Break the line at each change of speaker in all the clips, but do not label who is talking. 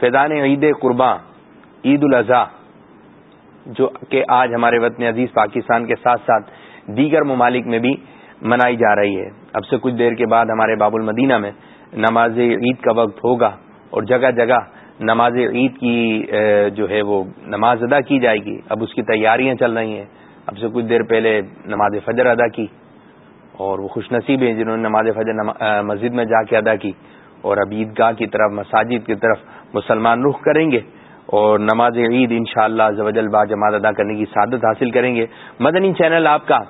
فیضان عید قرباں، عید الاضحیٰ، جو کہ آج ہمارے وطن عزیز پاکستان کے ساتھ ساتھ دیگر ممالک میں بھی منائی جا رہی ہے۔ اب سے کچھ دیر کے بعد ہمارے باب المدینہ میں نماز عید کا وقت ہوگا اور جگہ جگہ نماز عید کی جو ہے وہ نماز ادا کی جائے گی۔ اب اس کی تیاریاں چل رہی ہیں۔ اب سے کچھ دیر پہلے نماز فجر ادا کی اور وہ خوش نصیب ہیں جنہوں نے نماز فجر مسجد میں جا کے ادا کی۔ اور اب عیدگاہ کی طرف، مساجد کی طرف مسلمان رخ کریں گے اور نماز عید ان شاء اللہ با جماعت ادا کرنے کی سعادت حاصل کریں گے۔ مدنی چینل آپ کا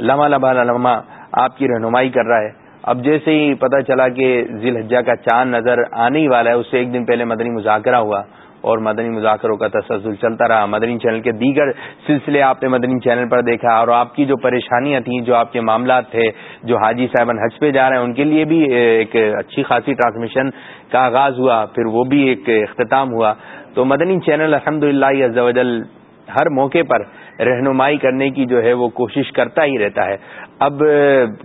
لمحہ لمحہ لمحہ آپ کی رہنمائی کر رہا ہے۔ اب جیسے ہی پتہ چلا کہ ذی الحجہ کا چاند نظر آنے ہی والا ہے، اس سے ایک دن پہلے مدنی مذاکرہ ہوا۔ اور مدنی مذاکروں کا تسلسل چلتا رہا۔ مدنی چینل کے دیگر سلسلے آپ نے مدنی چینل پر دیکھا اور آپ کی جو پریشانیاں تھیں، جو آپ کے معاملات تھے، جو حاجی صاحبان حج پہ جا رہے ہیں، ان کے لیے بھی ایک اچھی خاصی ٹرانسمیشن کا آغاز ہوا، پھر وہ بھی ایک اختتام ہوا۔ تو مدنی چینل الحمد للہ ہر موقع پر رہنمائی کرنے کی جو ہے وہ کوشش کرتا ہی رہتا ہے۔ اب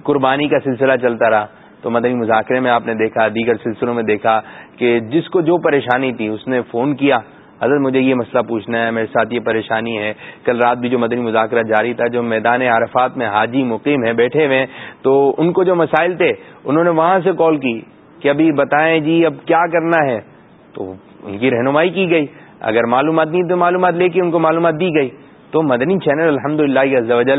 قربانی کا سلسلہ چلتا رہا۔ تو مطلب مدنی مذاکرے میں آپ نے دیکھا، دیگر سلسلوں میں دیکھا کہ جس کو جو پریشانی تھی، اس نے فون کیا۔ حضرت، مجھے یہ مسئلہ پوچھنا ہے، میرے ساتھ یہ پریشانی ہے۔ کل رات بھی جو مدنی مذاکرہ جاری تھا، جو میدان عرفات میں حاجی مقیم ہے بیٹھے ہوئے تو ان کو جو مسائل تھے، انہوں نے وہاں سے کال کی کہ ابھی بتائیں جی اب کیا کرنا ہے؟ تو ان کی رہنمائی کی گئی۔ اگر معلومات نہیں، تو معلومات لے کے ان کو معلومات دی گئی۔ تو مدنی چینل الحمد للہ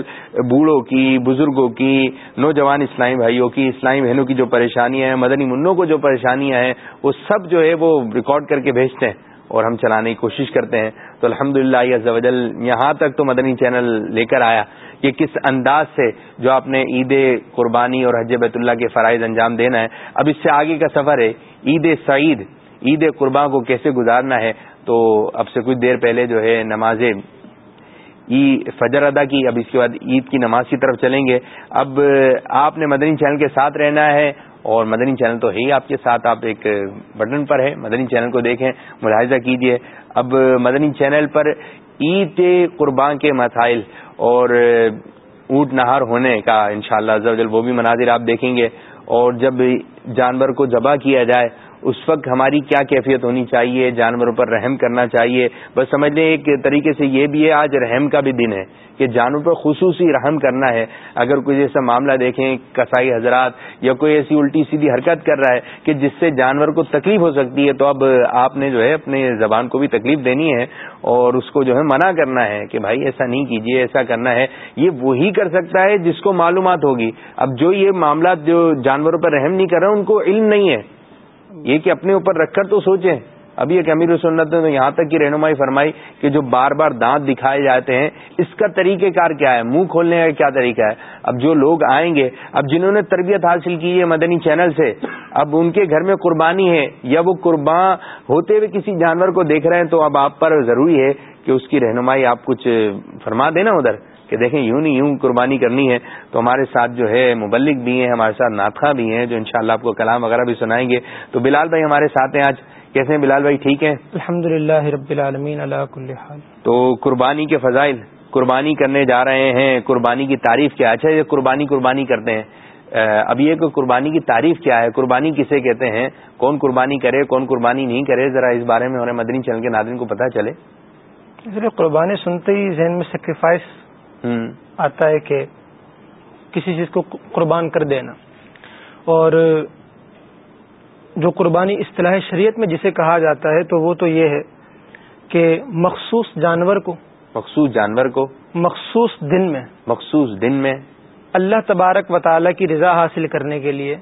بوڑھوں کی، بزرگوں کی، نوجوان اسلامی بھائیوں کی، اسلامی بہنوں کی جو پریشانیاں ہیں مدنی منوں کو جو پریشانیاں ہیں وہ سب جو ہے وہ ریکارڈ کر کے بھیجتے ہیں اور ہم چلانے کی کوشش کرتے ہیں۔ تو الحمد للہ یہاں تک تو مدنی چینل لے کر آیا۔ کہ کس انداز سے جو آپ نے عید قربانی اور حج بیت اللہ کے فرائض انجام دینا ہے۔ اب اس سے آگے کا سفر ہے۔ عید سعید، عید قربان کو کیسے گزارنا ہے؟ تو اب سے کچھ دیر پہلے جو ہے نماز فجر ادا کی، اب اس کے بعد عید کی نماز کی طرف چلیں گے۔ اب آپ نے مدنی چینل کے ساتھ رہنا ہے اور مدنی چینل تو ہے ہی آپ کے ساتھ، آپ ایک بٹن پر ہے مدنی چینل کو دیکھیں، ملاحظہ کیجیے۔ اب مدنی چینل پر عید قربان کے مسائل اور اونٹ نہار ہونے کا انشاءاللہ شاء اللہ وہ بھی مناظر آپ دیکھیں گے۔ اور جب جانور کو ذبح کیا جائے اس وقت ہماری کیا کیفیت ہونی چاہیے، جانوروں پر رحم کرنا چاہیے۔ بس سمجھ لیں، ایک طریقے سے یہ بھی ہے، آج رحم کا بھی دن ہے کہ جانور پر خصوصی رحم کرنا ہے۔ اگر کوئی جیسا معاملہ دیکھیں، کسائی حضرات یا کوئی ایسی الٹی سیدھی حرکت کر رہا ہے کہ جس سے جانور کو تکلیف ہو سکتی ہے، تو اب آپ نے جو ہے اپنے زبان کو بھی تکلیف دینی ہے اور اس کو جو ہے منع کرنا ہے کہ بھائی ایسا نہیں کیجیے ایسا کرنا ہے۔ یہ وہی کر سکتا ہے جس کو معلومات ہوگی۔ اب جو یہ معاملات جو جانوروں پر رحم نہیں کر رہے ان کو علم نہیں ہے۔ یہ کہ اپنے اوپر رکھ کر تو سوچیں۔ ابھی ایک امیر سنت نے یہاں تک کی رہنمائی فرمائی کہ جو بار بار دانت دکھائے جاتے ہیں، اس کا طریقہ کار کیا ہے؟ منہ کھولنے کا کیا طریقہ ہے؟ اب جو لوگ آئیں گے، اب جنہوں نے تربیت حاصل کی ہے مدنی چینل سے، اب ان کے گھر میں قربانی ہے یا وہ قربان ہوتے ہوئے کسی جانور کو دیکھ رہے ہیں، تو اب آپ پر ضروری ہے کہ اس کی رہنمائی آپ کچھ فرما دینا ادھر۔ کہ دیکھیں یوں نہیں یوں قربانی کرنی ہے تو ہمارے ساتھ جو ہے مبلک بھی ہیں ہمارے ساتھ ناطخہ بھی ہیں جو انشاءاللہ آپ کو کلام وغیرہ بھی سنائیں گے۔ تو بلال بھائی ہمارے ساتھ ہیں آج۔ کیسے ہیں بلال بھائی؟ ٹھیک ہیں؟
الحمد للہ رب العالمین اللہ
تو قربانی کے فضائل قربانی کرنے جا رہے ہیں قربانی کی تعریف کیا؟ اچھا یہ قربانی قربانی کرتے ہیں۔ ابھی یہ قربانی کی تعریف کیا ہے؟ قربانی کسے کہتے ہیں؟ کون قربانی کرے کون قربانی نہیں کرے؟ ذرا اس بارے میں ہمارے مدنی چل کے ناظرین کو پتہ چلے۔
قربانی سنتے ہی ذہن میں سیکریفائس آتا ہے کہ کسی چیز کو قربان کر دینا۔ اور جو قربانی اصطلاح شریعت میں جسے کہا جاتا ہے تو وہ تو یہ ہے کہ مخصوص جانور کو
مخصوص جانور کو
مخصوص دن میں
مخصوص دن میں
اللہ تبارک و تعالی کی رضا حاصل کرنے کے لیے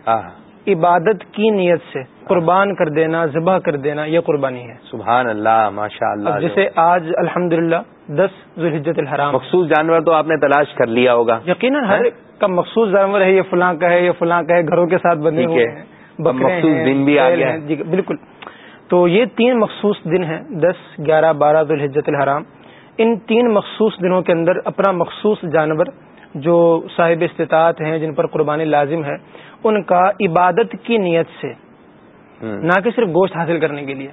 عبادت کی نیت سے قربان کر دینا ذبح کر دینا یہ قربانی ہے۔
سبحان اللہ ماشاء اللہ
جسے آج الحمد للہ دس ذوالحجت الحرام۔
مخصوص جانور تو آپ نے تلاش کر لیا ہوگا۔
یقیناً ہر کا مخصوص جانور ہے یہ فلاں کا ہے یہ فلاں کا ہے گھروں کے ساتھ بنے ہوئے ہیں
مخصوص دن بھی آ گیا۔
جی بالکل۔ تو یہ تین مخصوص دن ہیں دس گیارہ بارہ ذوالحجت الحرام۔ ان تین مخصوص دنوں کے اندر اپنا مخصوص جانور جو صاحب استطاعت ہیں جن پر قربانی لازم ہے ان کا عبادت کی نیت سے نہ کہ صرف گوشت حاصل کرنے کے لیے۔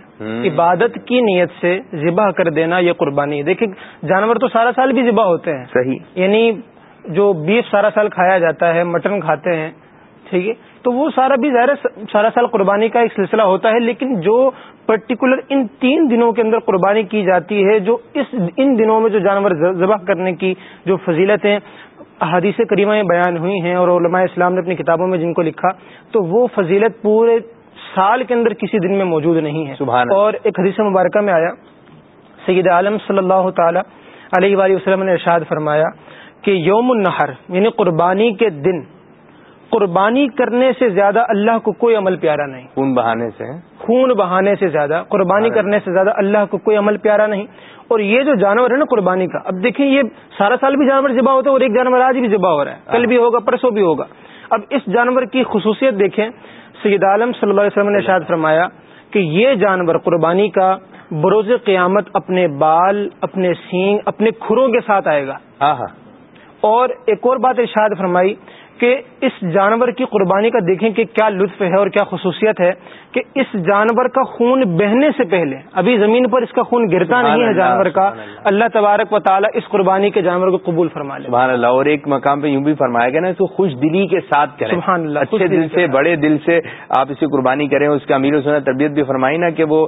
عبادت کی نیت سے ذبح کر دینا یہ قربانی۔ ہے دیکھیں جانور تو سارا سال بھی ذبح ہوتے ہیں۔
صحیح۔
یعنی جو بیف سارا سال کھایا جاتا ہے مٹن کھاتے ہیں ٹھیک ہے؟ تو وہ سارا بھی ظاہر سارا سال قربانی کا ایک سلسلہ ہوتا ہے لیکن جو پرٹیکولر ان تین دنوں کے اندر قربانی کی جاتی ہے جو اس ان دنوں میں جو جانور ذبح کرنے کی جو فضیلتیں حدیث کریمہ میں بیان ہوئی ہیں اور علماء اسلام نے اپنی کتابوں میں جن کو لکھا تو وہ فضیلت پورے سال کے اندر کسی دن میں موجود نہیں ہے۔
سبحان
اور ایک حدیث مبارکہ میں آیا۔ سید عالم صلی اللہ تعالی علیہ وآلہ وسلم نے ارشاد فرمایا کہ یوم النحر یعنی قربانی کے دن قربانی کرنے سے زیادہ اللہ کو کوئی عمل پیارا نہیں۔
خون بہانے سے۔
خون بہانے سے زیادہ قربانی کرنے سے زیادہ اللہ کو کوئی عمل پیارا نہیں۔ اور یہ جو جانور ہے نا قربانی کا اب دیکھیں یہ سارا سال بھی جانور ذبح ہوتا ہے اور ایک جانور آج بھی ذبح ہو رہا ہے۔ کل بھی ہوگا پرسوں بھی ہوگا۔ اب اس جانور کی خصوصیت دیکھیں سید عالم صلی اللہ علیہ وسلم نے شاید فرمایا کہ یہ جانور قربانی کا بروز قیامت اپنے بال اپنے سینگ اپنے کھروں کے ساتھ آئے گا۔ اور ایک اور بات ارشاد فرمائی کہ اس جانور کی قربانی کا دیکھیں کہ کیا لطف ہے اور کیا خصوصیت ہے کہ اس جانور کا خون بہنے سے پہلے ابھی زمین پر اس کا خون گرتا نہیں ہے جانور کا اللہ۔ تبارک و تعالیٰ اس قربانی کے جانور کو قبول فرما لے۔
سبحان اللہ اور ایک مقام پہ یوں بھی فرمایا گیا نا اس کو خوش دلی کے ساتھ کریں۔
سبحان اللہ
اچھے دل سے بڑے دل سے آپ اسے قربانی کریں۔ اس کا امیر و تربیت بھی فرمائی نا کہ وہ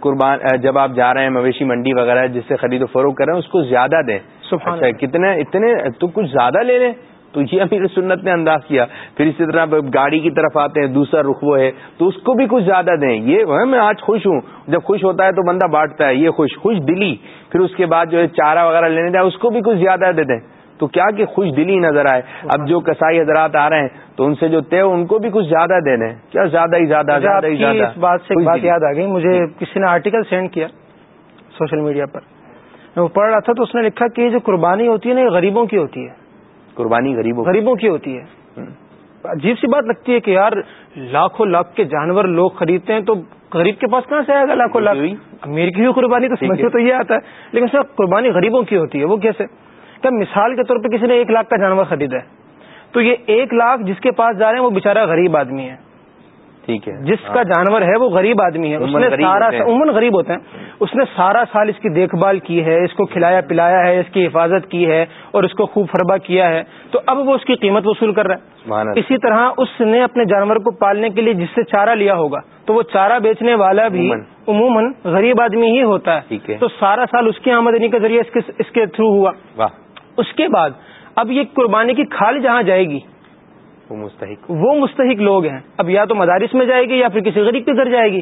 قربان جب آپ جا رہے ہیں مویشی منڈی وغیرہ جس سے خرید و فروخت کریں اس کو زیادہ دیں۔ اچھا کتنے اتنے تو کچھ زیادہ لے لیں۔ تو یہ امیر سنت نے انداز کیا۔ پھر اسی طرح گاڑی کی طرف آتے ہیں دوسرا رخ وہ ہے۔ تو اس کو بھی کچھ زیادہ دیں۔ یہ میں آج خوش ہوں۔ جب خوش ہوتا ہے تو بندہ بانٹتا ہے یہ خوش۔ خوش دلی۔ پھر اس کے بعد جو ہے چارہ وغیرہ لینے جائے اس کو بھی کچھ زیادہ دے دیں۔ تو کیا کہ خوش دلی نظر آئے۔ اب جو کسائی حضرات آ رہے ہیں تو ان سے جو طے ان کو بھی کچھ زیادہ دیں۔ کیا زیادہ ہی زیادہ زیادہ ہی زیادہ۔
اس بات سے بات یاد آ گئی۔ مجھے کسی نے آرٹیکل سینڈ کیا سوشل میڈیا پر۔ میں وہ پڑھ رہا تھا تو اس نے لکھا کہ یہ جو قربانی ہوتی ہے نا یہ غریبوں کی ہوتی ہے۔
قربانی غریبوں
غریبوں کی ہوتی ہے. عجیب سی بات لگتی ہے کہ یار لاکھوں لاکھ کے جانور لوگ خریدتے ہیں تو غریب کے پاس کہاں سے آئے گا لاکھوں لاکھ؟ امیر کی بھی قربانی تو سمجھے تو یہ آتا ہے. لیکن سر قربانی غریبوں کی ہوتی ہے. وہ کیسے؟ کیا مثال کے طور پہ کسی نے ایک لاکھ کا جانور خریدا ہے؟ تو یہ ایک لاکھ جس کے پاس جا رہے ہیں وہ بےچارا غریب آدمی ہے.
ٹھیک ہے.
جس کا ہاں۔ جانور ہے وہ غریب آدمی ہے. اس نے سارا عموماً غریب ہوتے ہیں. اس نے سارا سال اس کی دیکھ بھال کی ہے اس کو کھلایا پلایا ہے اس کی حفاظت کی ہے اور اس کو خوب فربا کیا ہے. تو اب وہ اس کی قیمت وصول کر رہا ہے. اسی طرح اس نے اپنے جانور کو پالنے کے لیے جس سے چارہ لیا ہوگا تو وہ چارہ بیچنے والا بھی عموماً. غریب آدمی ہی ہوتا ہے. تو سارا سال اس کی آمدنی کا ذریعہ اس کے تھرو ہوا. اس کے بعد اب یہ قربانی کی کھال جہاں جائے گی
وہ مستحق
وہ مستحق لوگ ہیں۔ اب یا تو مدارس میں جائے گی یا پھر کسی غریب کے گھر جائے گی۔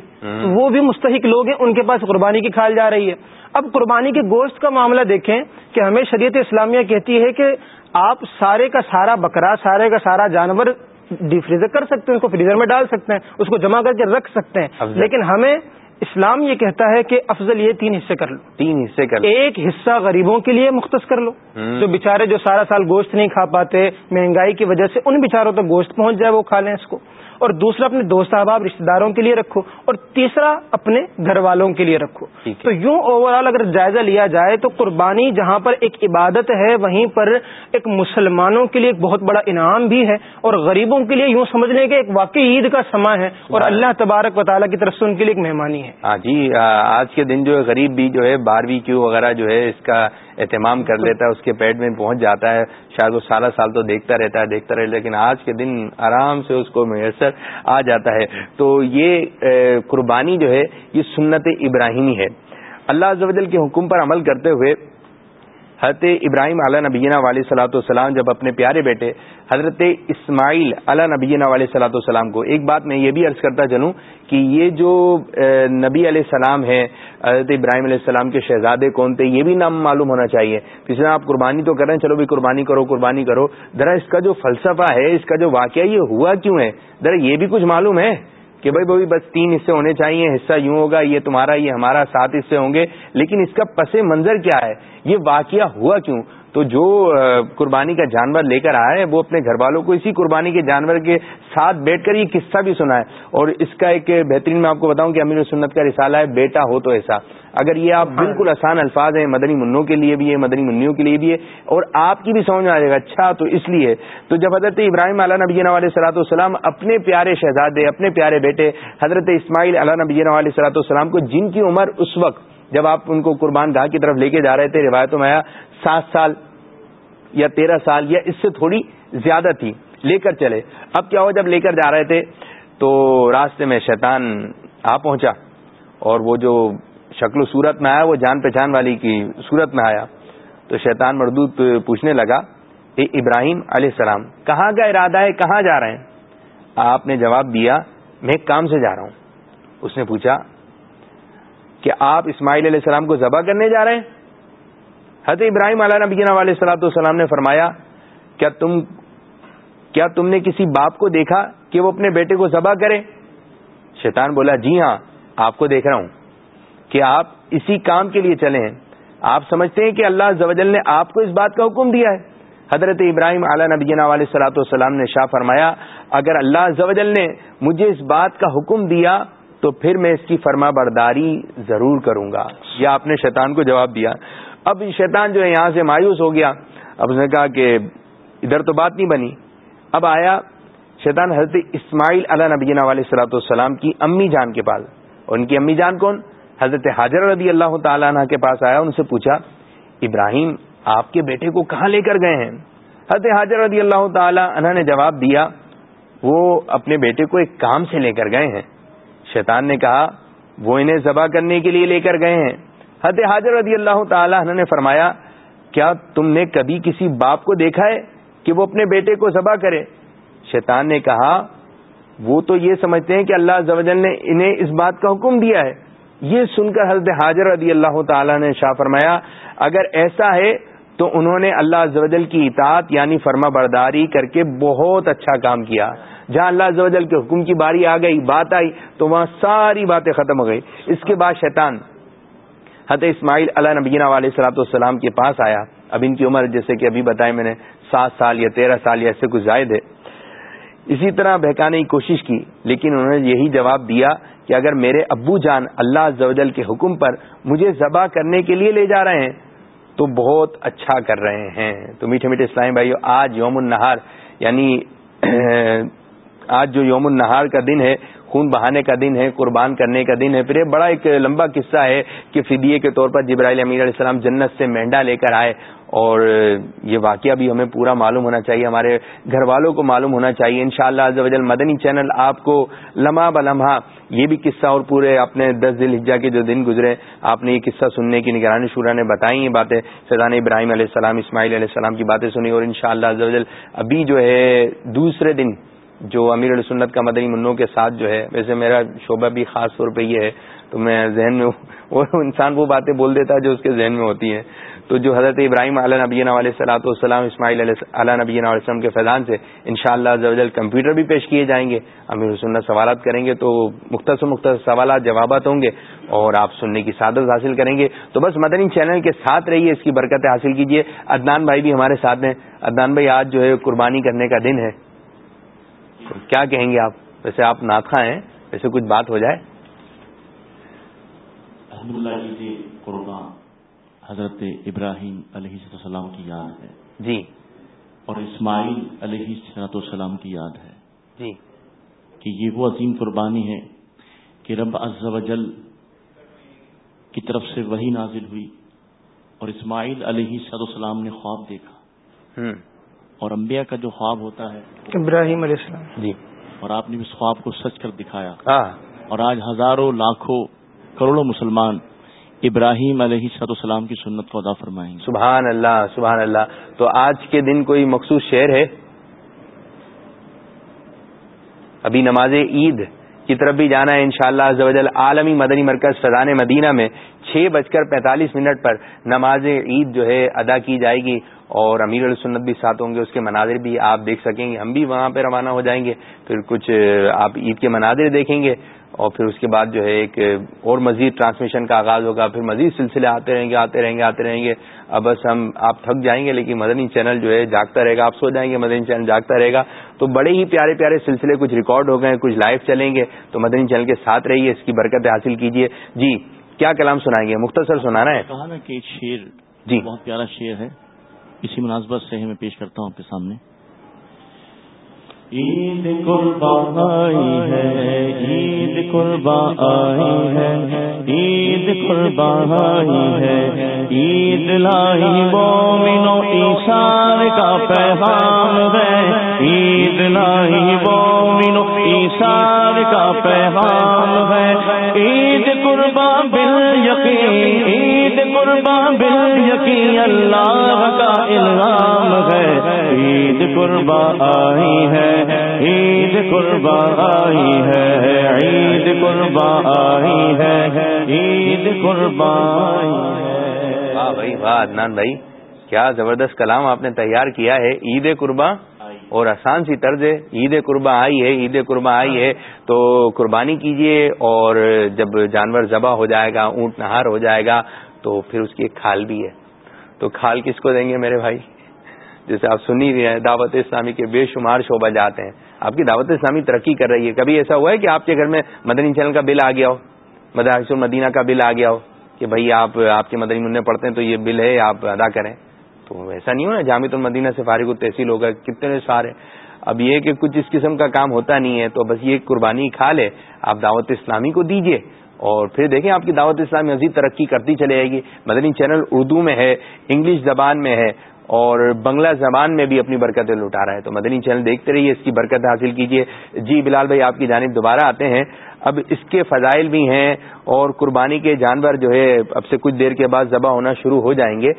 وہ بھی مستحق لوگ ہیں ان کے پاس قربانی کی کھال جا رہی ہے۔ اب قربانی کے گوشت کا معاملہ دیکھیں کہ ہمیں شریعت اسلامیہ کہتی ہے کہ آپ سارے کا سارا بکرا سارے کا سارا جانور ڈی فریزر کر سکتے ہیں اس کو فریزر میں ڈال سکتے ہیں اس کو جمع کر کے رکھ سکتے ہیں۔ لیکن ہمیں اسلام یہ کہتا ہے کہ افضل یہ تین حصے کر لو۔
تین حصے کر
لو۔ ایک حصہ غریبوں کے لیے مختص کر لو۔ جو بےچارے جو سارا سال گوشت نہیں کھا پاتے مہنگائی کی وجہ سے ان بےچاروں تک گوشت پہنچ جائے وہ کھا لیں اس کو۔ اور دوسرا اپنے دوست احباب رشتے داروں کے لیے رکھو اور تیسرا اپنے گھر والوں کے لیے رکھو۔ تو یوں اوور آل اگر جائزہ لیا جائے تو قربانی جہاں پر ایک عبادت ہے وہیں پر ایک مسلمانوں کے لیے ایک بہت بڑا انعام بھی ہے۔ اور غریبوں کے لیے یوں سمجھنے کے ایک واقعی عید کا سما ہے۔ اور اللہ تبارک و تعالیٰ کی طرف سے ان کے لیے ایک مہمانی ہے۔
ہاں جی آج کے دن جو ہے غریب بھی جو ہے بارہویں کیو وغیرہ جو ہے اس کا اہتمام کر لیتا ہے اس کے پیٹ میں پہنچ جاتا ہے۔ شاید وہ سالہ سال تو دیکھتا رہتا ہے، دیکھتا رہتا لیکن آج کے دن آرام سے اس کو میسر آ جاتا ہے۔ تو یہ قربانی جو ہے، یہ سنت ابراہیمی ہے۔ اللہ زوجل کے حکم پر عمل کرتے ہوئے حضرت ابراہیم علیہ نبینہ علیہ صلاۃ والسلام جب اپنے پیارے بیٹے حضرت اسماعیل علیہ نبینہ علیہ صلاۃ والسلام کو، ایک بات میں یہ بھی عرض کرتا چلوں کہ یہ جو نبی علیہ السلام ہے حضرت ابراہیم علیہ السلام کے شہزادے کون تھے، یہ بھی نام معلوم ہونا چاہیے۔ پچھلے آپ قربانی تو کر رہے ہیں، چلو بھی قربانی کرو قربانی کرو۔ ذرا اس کا جو فلسفہ ہے، اس کا جو واقعہ یہ ہوا کیوں ہے؟ ذرا یہ بھی کچھ معلوم ہے۔ کہ بھائی بھائی بس تین حصے ہونے چاہیے، حصہ یوں ہوگا، یہ تمہارا، یہ ہمارا، سات حصے ہوں گے، لیکن اس کا پس منظر کیا ہے؟ یہ واقعہ ہوا کیوں؟ تو جو قربانی کا جانور لے کر آئے وہ اپنے گھر والوں کو اسی قربانی کے جانور کے ساتھ بیٹھ کر یہ قصہ بھی سنا ہے اور اس کا ایک بہترین میں آپ کو بتاؤں کہ امیر سنت کا رسالہ ہے بیٹا ہو تو ایسا۔ اگر یہ آپ بالکل آسان الفاظ ہیں مدنی منوں کے لیے بھی ہے مدنی منوں کے لیے بھی ہے اور آپ کی بھی سمجھ میں آ جائے گا۔ اچھا تو اس لیے۔ تو جب حضرت ابراہیم علیہ نبی علیہ صلاحت والسلام اپنے پیارے شہزادے اپنے پیارے بیٹے حضرت اسماعیل علیہ نبی علیہ صلاحت والسلام کو جن کی عمر اس وقت جب آپ ان کو قربان گاہ کی طرف لے کے جا رہے تھے روایتوں میں آیا سات سال یا تیرہ سال یا اس سے تھوڑی زیادہ تھی، لے کر چلے۔ اب کیا ہو جب لے کر جا رہے تھے؟ تو راستے میں شیطان آ پہنچا اور وہ جو شکل و صورت میں آیا، وہ جان پہچان والی کی صورت میں آیا۔ تو شیطان مردود پوچھنے لگا، اے ابراہیم علیہ السلام، کہاں کا ارادہ ہے؟ کہاں جا رہے ہیں؟ آپ نے جواب دیا، میں کام سے جا رہا ہوں۔ اس نے پوچھا کہ آپ اسماعیل علیہ السلام کو ذبح کرنے جا رہے ہیں؟ حضرت ابراہیم علیہ نبی علیہ صلاحت والسلام نے فرمایا، کیا تم کیا تم نے کسی باپ کو دیکھا کہ وہ اپنے بیٹے کو ذبح کرے؟ شیطان بولا جی ہاں آپ کو دیکھ رہا ہوں کہ آپ اسی کام کے لیے چلے ہیں۔ آپ سمجھتے ہیں کہ اللہ زوجل نے آپ کو اس بات کا حکم دیا ہے۔ حضرت ابراہیم علیہ نبینا علیہ صلاحت والسلام نے شاہ فرمایا، اگر اللہ زوجل نے مجھے اس بات کا حکم دیا، تو پھر میں اس کی فرما برداری ضرور کروں گا۔ یہ آپ نے شیطان کو جواب دیا۔ اب شیطان جو ہے یہاں سے مایوس ہو گیا۔ اب اس نے کہا کہ ادھر تو بات نہیں بنی۔ اب آیا شیطان حضرت اسماعیل علیہ نبینا علیہ صلاحت والسلام کی امی جان کے پاس۔ اور ان کی امی جان کون؟ حضرت حاضر رضی اللہ تعالیٰ عنہ کے پاس آیا ان سے پوچھا، ابراہیم، آپ کے بیٹے کو کہاں لے کر گئے ہیں؟ حضرت حاضر رضی اللہ تعالیٰ عنہ نے جواب دیا، وہ اپنے بیٹے کو ایک کام سے لے کر گئے ہیں۔ شیطان نے کہا، وہ انہیں ذبح کرنے کے لیے لے کر گئے ہیں۔ حضرت حاضر رضی اللہ تعالیٰ عنہ نے فرمایا، کیا تم نے کبھی کسی باپ کو دیکھا ہے کہ وہ اپنے بیٹے کو ذبح کرے؟ شیطان نے کہا، وہ تو یہ سمجھتے ہیں کہ اللہ زوجل نے انہیں اس بات کا حکم دیا ہے۔ یہ سن کر حضرت حاضر رضی اللہ تعالی نے شاہ فرمایا، اگر ایسا ہے تو انہوں نے اللہ زوجل کی اطاعت یعنی فرما برداری کر کے بہت اچھا کام کیا۔ جہاں اللہ زوجل کے حکم کی باری آ گئی، بات آئی، تو وہاں ساری باتیں ختم ہو گئی۔ اس کے بعد شیطان حضرت اسماعیل علیہ نبینہ علیہ صلاحت والسلام کے پاس آیا۔ اب ان کی عمر جیسے کہ ابھی بتایا میں نے سات سال یا تیرہ سال یا ایسے کچھ زائد ہے۔ اسی طرح بہکانے کی کوشش کی، لیکن انہوں نے یہی جواب دیا کہ اگر میرے ابو جان اللہ زوجل کے حکم پر مجھے ذبح کرنے کے لیے لے جا رہے ہیں، تو بہت اچھا کر رہے ہیں۔ تو میٹھے میٹھے اسلامی بھائیو، آج یوم النہار یعنی آج جو یوم النہار کا دن ہے خون بہانے کا دن ہے، قربان کرنے کا دن ہے۔ پھر یہ بڑا ایک لمبا قصہ ہے کہ فدیے کے طور پر جبرائیل امیر علیہ السلام جنت سے مہنڈا لے کر آئے۔ اور یہ واقعہ بھی ہمیں پورا معلوم ہونا چاہیے، ہمارے گھر والوں کو معلوم ہونا چاہیے۔ ان شاء اللہ مدنی چینل آپ کو لمحہ بلمحہ یہ بھی قصہ اور پورے اپنے دس دل ہجا کے جو دن گزرے، آپ نے یہ قصہ سننے کی نگرانی شورا نے بتائی یہ باتیں۔ سیدان ابراہیم علیہ السلام، اسماعیل علیہ السلام کی باتیں سنی اور ان شاء اللہ ابھی جو ہے دوسرے دن جو امیر علیہ سنت کا مدنی منوں کے ساتھ جو ہے، ویسے میرا شعبہ بھی خاص طور پہ یہ ہے، تو میں ذہن میں وہ انسان وہ باتیں بول دیتا ہے جو اس کے ذہن میں ہوتی ہیں۔ تو جو حضرت ابراہیم علیہ نبین علیہ صلاحت والسلام، اسماعیل علیہ نبین علیہ السلام کے فیضان سے ان شاء اللہ کمپیوٹر بھی پیش کیے جائیں گے۔ امیر سنت سوالات کریں گے تو مختصر مختصر سوالات، جوابات ہوں گے اور آپ سننے کی سعادت حاصل کریں گے۔ تو بس مدنی چینل کے ساتھ رہیے، اس کی برکتیں حاصل کیجیے۔ عدنان بھائی بھی ہمارے ساتھ ہیں۔ عدنان بھائی، آج جو ہے قربانی کرنے کا دن ہے۔ کیا کہیں گے آپ؟ ویسے آپ ناتخا ہیں ویسے کچھ بات ہو جائے؟
قربان حضرت ابراہیم علیہ السلام کی یاد ہے۔
جی۔
اور اسماعیل علیہ صلاحت السلام کی یاد ہے۔
جی۔
کہ یہ وہ عظیم قربانی ہے کہ رب عز و جل کی طرف سے وہی نازل ہوئی اور اسماعیل علیہ صد السلام نے خواب دیکھا۔ اور انبیاء کا جو خواب ہوتا ہے
ابراہیم علیہ السلام۔
جی
اور آپ نے اس خواب کو سچ کر دکھایا۔
ہاں۔
اور آج ہزاروں لاکھوں کروڑوں مسلمان ابراہیم علیہ صد السلام کی سنت کو ادا فرمائیں گے۔
سبحان اللہ سبحان اللہ۔ تو آج کے دن کوئی مخصوص شعر ہے؟ ابھی نماز عید کی طرف بھی جانا ہے انشاءاللہ۔ شاء اللہ عالمی مدنی مرکز فضان مدینہ میں چھ بج کر پینتالیس منٹ پر نماز عید جو ہے ادا کی جائے گی۔ اور امیر السنت بھی ساتھ ہوں گے اس کے مناظر بھی آپ دیکھ سکیں گے۔ ہم بھی وہاں پہ روانہ ہو جائیں گے پھر کچھ آپ عید کے مناظر دیکھیں گے اور پھر اس کے بعد جو ہے ایک اور مزید ٹرانسمیشن کا آغاز ہوگا۔ پھر مزید سلسلے آتے رہیں گے آتے رہیں گے آتے رہیں گے۔ اب بس ہم آپ تھک جائیں گے لیکن مدنی چینل جو ہے جاگتا رہے گا۔ آپ سو جائیں گے مدنی چینل جاگتا رہے گا۔ تو بڑے ہی پیارے پیارے سلسلے کچھ ریکارڈ ہو گئے کچھ لائیو چلیں گے۔ تو مدنی چینل کے ساتھ رہیے اس کی برکت حاصل کیجیے۔ جی کیا کلام سنائیں گے؟ مختصر سنانا ہے۔
کہا نا کہ شیر
جی۔
بہت پیارا شیر ہے۔ اسی مناسبت سے میں پیش کرتا ہوں آپ کے سامنے۔ عید قربان آئی ہے، عید قربان آئی ہے، عید قربان آئی ہے۔ عید لائی مومنو ایشار کا پیغام ہے۔ عید عید نہیں وہ ایسار کا پیغام ہے۔ قربا آئی ہے، عید قربا آئی ہے، عید قربا آئی ہے، عید قربا آئی ہے۔
واہ بھائی، واہ، عدنان بھائی، کیا زبردست کلام آپ نے تیار کیا ہے۔ عید قربا اور آسان سی طرز ہے۔ عید قربا آئی ہے، عید قربا آئی ہے۔ تو قربانی کیجیے اور جب جانور ذبح ہو جائے گا، اونٹ نہار ہو جائے گا، تو پھر اس کی ایک کھال بھی ہے۔ تو کھال کس کو دیں گے میرے بھائی؟ جیسے آپ سنی رہے ہیں، دعوت اسلامی کے بے شمار شعبہ جاتے ہیں۔ آپ کی دعوت اسلامی ترقی کر رہی ہے۔ کبھی ایسا ہوا ہے کہ آپ کے گھر میں مدنی چینل کا بل آ گیا ہو؟ مدرس المدینہ کا بل آ گیا ہو کہ بھائی آپ آپ کے مدنی منع پڑھتے ہیں تو یہ بل ہے، آپ ادا کریں۔ تو ایسا نہیں ہو نا جامع المدینہ سے فارغ التحصیل ہوگا کتنے سارے۔ اب یہ کہ کچھ اس قسم کا کام ہوتا نہیں ہے تو بس یہ قربانی کھا لے، آپ دعوت اسلامی کو دیجیے اور پھر دیکھیں آپ کی دعوت اسلامی مزید ترقی کرتی چلے جائے گی۔ مدنی چینل اردو میں ہے، انگلش زبان میں ہے اور بنگلہ زبان میں بھی اپنی برکتیں لٹا رہا ہے۔ تو مدنی چینل دیکھتے رہیے اس کی برکت حاصل کیجیے۔ جی بلال بھائی آپ کی جانب دوبارہ آتے ہیں۔ اب اس کے فضائل بھی ہیں اور قربانی کے جانور جو ہے اب سے کچھ دیر کے بعد ذبح ہونا شروع ہو جائیں گے۔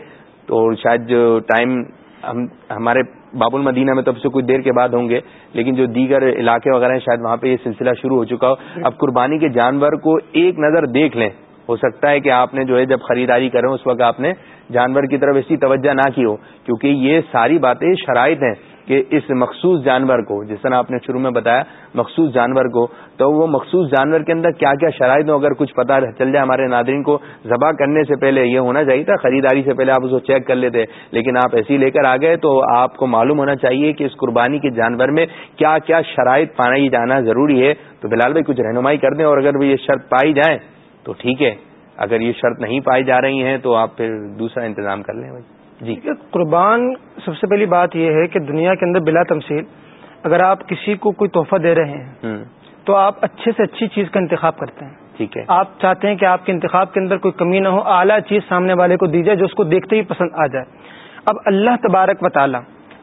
تو شاید جو ٹائم ہم ہمارے باب المدینہ میں تو اب سے کچھ دیر کے بعد ہوں گے لیکن جو دیگر علاقے وغیرہ ہیں شاید وہاں پہ یہ سلسلہ شروع ہو چکا ہو۔ اب قربانی کے جانور کو ایک نظر دیکھ لیں۔ ہو سکتا ہے کہ آپ نے جو ہے جب خریداری کریں اس وقت آپ نے جانور کی طرف ایسی توجہ نہ کی ہو کیونکہ یہ ساری باتیں شرائط ہیں کہ اس مخصوص جانور کو، جس طرح آپ نے شروع میں بتایا، مخصوص جانور کو، تو وہ مخصوص جانور کے اندر کیا کیا شرائط ہوں، اگر کچھ پتا چل جائے ہمارے ناظرین کو ذبح کرنے سے پہلے یہ ہونا چاہیے تھا، خریداری سے پہلے آپ اس کو چیک کر لیتے، لیکن آپ ایسے ہی لے کر آ گئے تو آپ کو معلوم ہونا چاہیے کہ اس قربانی کے جانور میں کیا کیا شرائط پائی جانا ضروری ہے۔ تو بلال بھائی کچھ رہنمائی کر دیں اور اگر یہ شرط پائی جائیں تو ٹھیک ہے۔ اگر یہ شرط نہیں پائی جا رہی ہیں تو آپ پھر دوسرا انتظام کر لیں بھائی۔
جی۔ قربان سب سے پہلی بات یہ ہے کہ دنیا کے اندر بلا تمثیل اگر آپ کسی کو کوئی تحفہ دے رہے ہیں تو آپ اچھے سے اچھی چیز کا انتخاب کرتے ہیں۔
ٹھیک ہے۔
آپ چاہتے ہیں کہ آپ کے انتخاب کے اندر کوئی کمی نہ ہو اعلیٰ چیز سامنے والے کو دی جائے جو اس کو دیکھتے ہی پسند آ جائے۔ اب اللہ تبارک و تعالی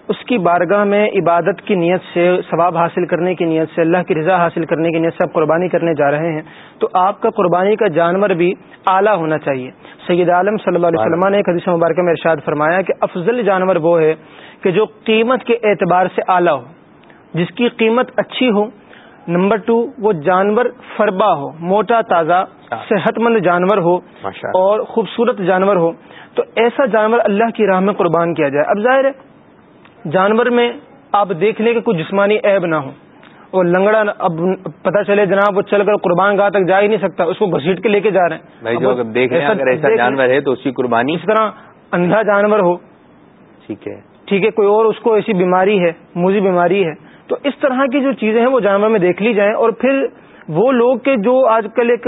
اس کی بارگاہ میں عبادت کی نیت سے ثواب حاصل کرنے کی نیت سے اللہ کی رضا حاصل کرنے کی نیت سے آپ قربانی کرنے جا رہے ہیں تو آپ کا قربانی کا جانور بھی اعلیٰ ہونا چاہیے۔ سید عالم صلی اللہ علیہ وسلم نے ایک حدیث مبارکہ میں ارشاد فرمایا کہ افضل جانور وہ ہے کہ جو قیمت کے اعتبار سے اعلیٰ ہو جس کی قیمت اچھی ہو۔ نمبر ٹو وہ جانور فربا ہو موٹا تازہ صحت مند جانور ہو اور خوبصورت جانور ہو۔ تو ایسا جانور اللہ کی راہ میں قربان کیا جائے۔ اب ظاہر ہے جانور میں آپ دیکھ لیں کہ کوئی جسمانی عیب نہ ہو۔ اور لنگڑا اب پتہ چلے جناب وہ چل کر قربان گاہ تک جا ہی نہیں سکتا اس کو گھسیٹ کے لے کے جا رہے
ہیں۔ اگر ایسا جانور ہے تو اس کی قربانی
اس طرح اندھا جانور ہو۔
ٹھیک ہے۔
ٹھیک ہے کوئی اور اس کو ایسی بیماری ہے موزی بیماری ہے۔ تو اس طرح کی جو چیزیں ہیں وہ جانور میں دیکھ لی جائیں۔ اور پھر وہ لوگ کے جو آج کل ایک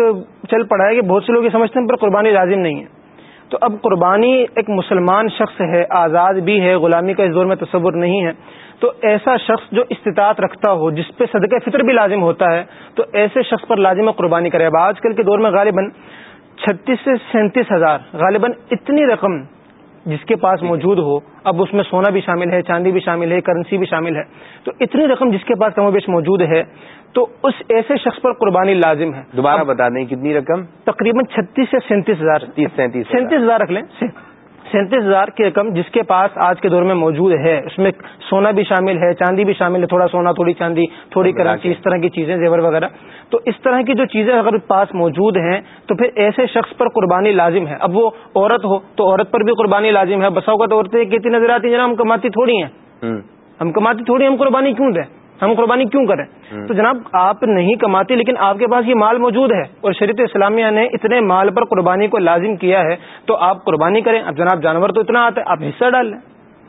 چل پڑا ہے کہ بہت سے لوگ یہ سمجھتے ہیں پر قربانی لازم نہیں ہے۔ تو اب قربانی ایک مسلمان شخص ہے، آزاد بھی ہے، غلامی کا اس دور میں تصور نہیں ہے۔ تو ایسا شخص جو استطاعت رکھتا ہو، جس پہ صدقہ فطر بھی لازم ہوتا ہے، تو ایسے شخص پر لازم قربانی کرے۔ اب آج کل کے دور میں غالباً چھتیس سے سینتیس ہزار، غالباً اتنی رقم جس کے پاس موجود ہو اب اس میں سونا بھی شامل ہے چاندی بھی شامل ہے کرنسی بھی شامل ہے۔ تو اتنی رقم جس کے پاس کم و بیش موجود ہے تو اس ایسے شخص پر قربانی لازم ہے۔
دوبارہ بتا دیں کتنی رقم؟
تقریباً چھتیس سے سینتیس ہزار۔
سینتیس
سینتیس ہزار رکھ لیں۔ سینتیس ہزار کی رقم جس کے پاس آج کے دور میں موجود ہے۔ اس میں سونا بھی شامل ہے چاندی بھی شامل ہے تھوڑا سونا تھوڑی چاندی تھوڑی کرنسی اس طرح کی چیزیں زیور وغیرہ۔ تو اس طرح کی جو چیزیں اگر پاس موجود ہیں تو پھر ایسے شخص پر قربانی لازم ہے۔ اب وہ عورت ہو تو عورت پر بھی قربانی لازم ہے۔ بساؤ کا تو عورتیں کتنی نظر آتی ہیں جناب ہم کماتی تھوڑی ہیں۔ ہم۔ کماتی تھوڑی ہم قربانی کیوں دیں؟ ہم قربانی کیوں کریں؟ تو جناب آپ نہیں کماتے لیکن آپ کے پاس یہ مال موجود ہے اور شریعت اسلامیہ نے اتنے مال پر قربانی کو لازم کیا ہے تو آپ قربانی کریں۔ اب جناب جانور تو اتنا آتا ہے آپ حصہ ڈال لیں۔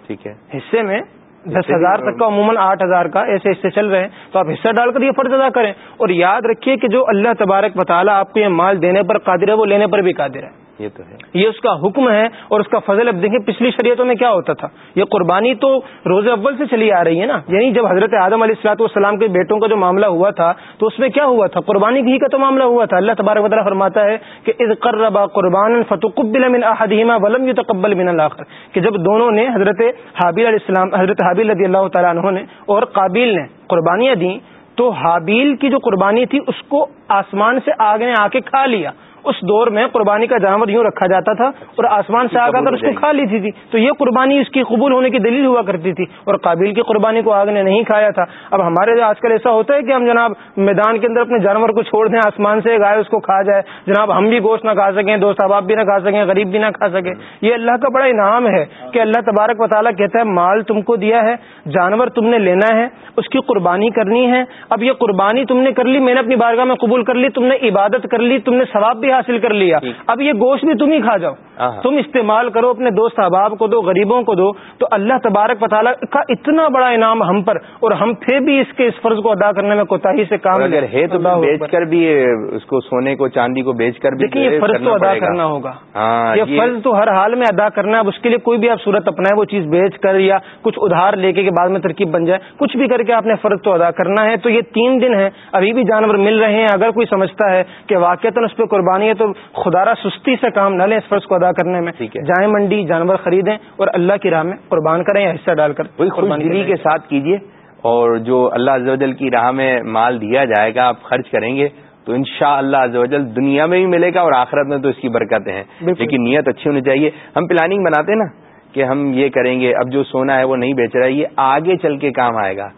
ٹھیک ہے۔
حصے میں دس ہزار تک کا عموماً آٹھ ہزار کا ایسے حصے چل رہے ہیں تو آپ حصہ ڈال کر یہ فرض ادا کریں۔ اور یاد رکھیے کہ جو اللہ تبارک بطالہ آپ کو یہ مال دینے پر قادر ہے وہ لینے پر بھی قادر ہے۔
یہ تو ہے۔
یہ اس کا حکم ہے اور اس کا فضل اب دیکھیں پچھلی شریعتوں میں کیا ہوتا تھا۔ یہ قربانی تو روز اول سے چلی آ رہی ہے نا۔ یعنی جب حضرت آدم علیہ السلاط والسلام کے بیٹوں کا جو معاملہ ہوا تھا، تو اس میں کیا ہوا تھا؟ قربانی ہی کا تو معاملہ ہوا تھا۔ اللہ تبارک وطالعہ فرماتا ہے کہ از قربا قربان فتقبل من احدہما ولم یتقبل من الاخر۔ کہ جب دونوں نے حضرت حابیل علیہ السلام، حضرت حابیل رضی اللہ تعالیٰ عنہ نے اور قابیل نے قربانیاں دیں، تو حابیل کی جو قربانی تھی، اس کو آسمان سے آگ نے آ کے کھا لیا۔ اس دور میں قربانی کا جانور یوں رکھا جاتا تھا اور آسمان سے آگا کر اس کو کھا لی تھی۔ تو یہ قربانی اس کی قبول ہونے کی دلیل ہوا کرتی تھی اور قابل کی قربانی کو آگ نے نہیں کھایا تھا۔ اب ہمارے آج کل ایسا ہوتا ہے کہ ہم جناب میدان کے اندر اپنے جانور کو چھوڑ دیں آسمان سے گائے اس کو کھا جائے۔ جناب ہم بھی گوشت نہ کھا سکیں دوست احباب بھی نہ کھا سکیں غریب بھی نہ کھا سکیں۔ یہ اللہ کا بڑا انعام ہے کہ اللہ تبارک و تعالیٰ کہتا ہے مال تم کو دیا ہے جانور تم نے لینا ہے اس کی قربانی کرنی ہے۔ اب یہ قربانی تم نے کر لی میں نے اپنی بارگاہ میں قبول کر لی تم نے عبادت کر لی تم نے ثواب بھی حاصل کر لیا۔ اب یہ گوشت بھی تم ہی کھا جاؤ۔ تم استعمال کرو اپنے دوست احباب کو دو غریبوں کو دو۔ تو اللہ تبارک تعالیٰ کا اتنا بڑا انعام ہم پر اور ہم پھر بھی اس کے اس فرض کو ادا کرنے میں کوتا سے کام
اگر ہے تو بیچ کر بھی اس کو سونے کو چاندی کو بیچ کر بھی
یہ فرض تو ادا کرنا ہوگا۔ ہاں، یہ فرض تو ہر حال میں ادا کرنا ہے۔ اس کے لیے کوئی بھی آپ صورت اپنا وہ چیز بیچ کر یا کچھ ادھار لے کے بعد میں ترکیب بن جائے کچھ بھی کر کے آپ نے فرض تو ادا کرنا ہے۔ تو یہ تین دن ہے ابھی بھی جانور مل رہے ہیں۔ اگر کوئی سمجھتا ہے کہ واقع اس پہ قربانی ہے تو خدا سستی سے کام نہ لیں اس فرض کو ادا کرنے میں۔ جائیں منڈی جانور خریدیں اور اللہ کی راہ میں قربان کریں یا حصہ ڈال کر
قربانی کے ساتھ کیجیے اور جو اللہ کی راہ میں مال دیا جائے گا آپ خرچ کریں گے تو ان شاء اللہ دنیا میں بھی ملے گا اور آخرت میں تو اس کی برکتیں ہیں۔ لیکن نیت اچھی ہونی چاہیے۔ ہم پلاننگ بناتے ہیں نا کہ ہم یہ کریں گے اب جو سونا ہے وہ نہیں بیچ رہا ہے یہ آگے چل کے کام آئے گا۔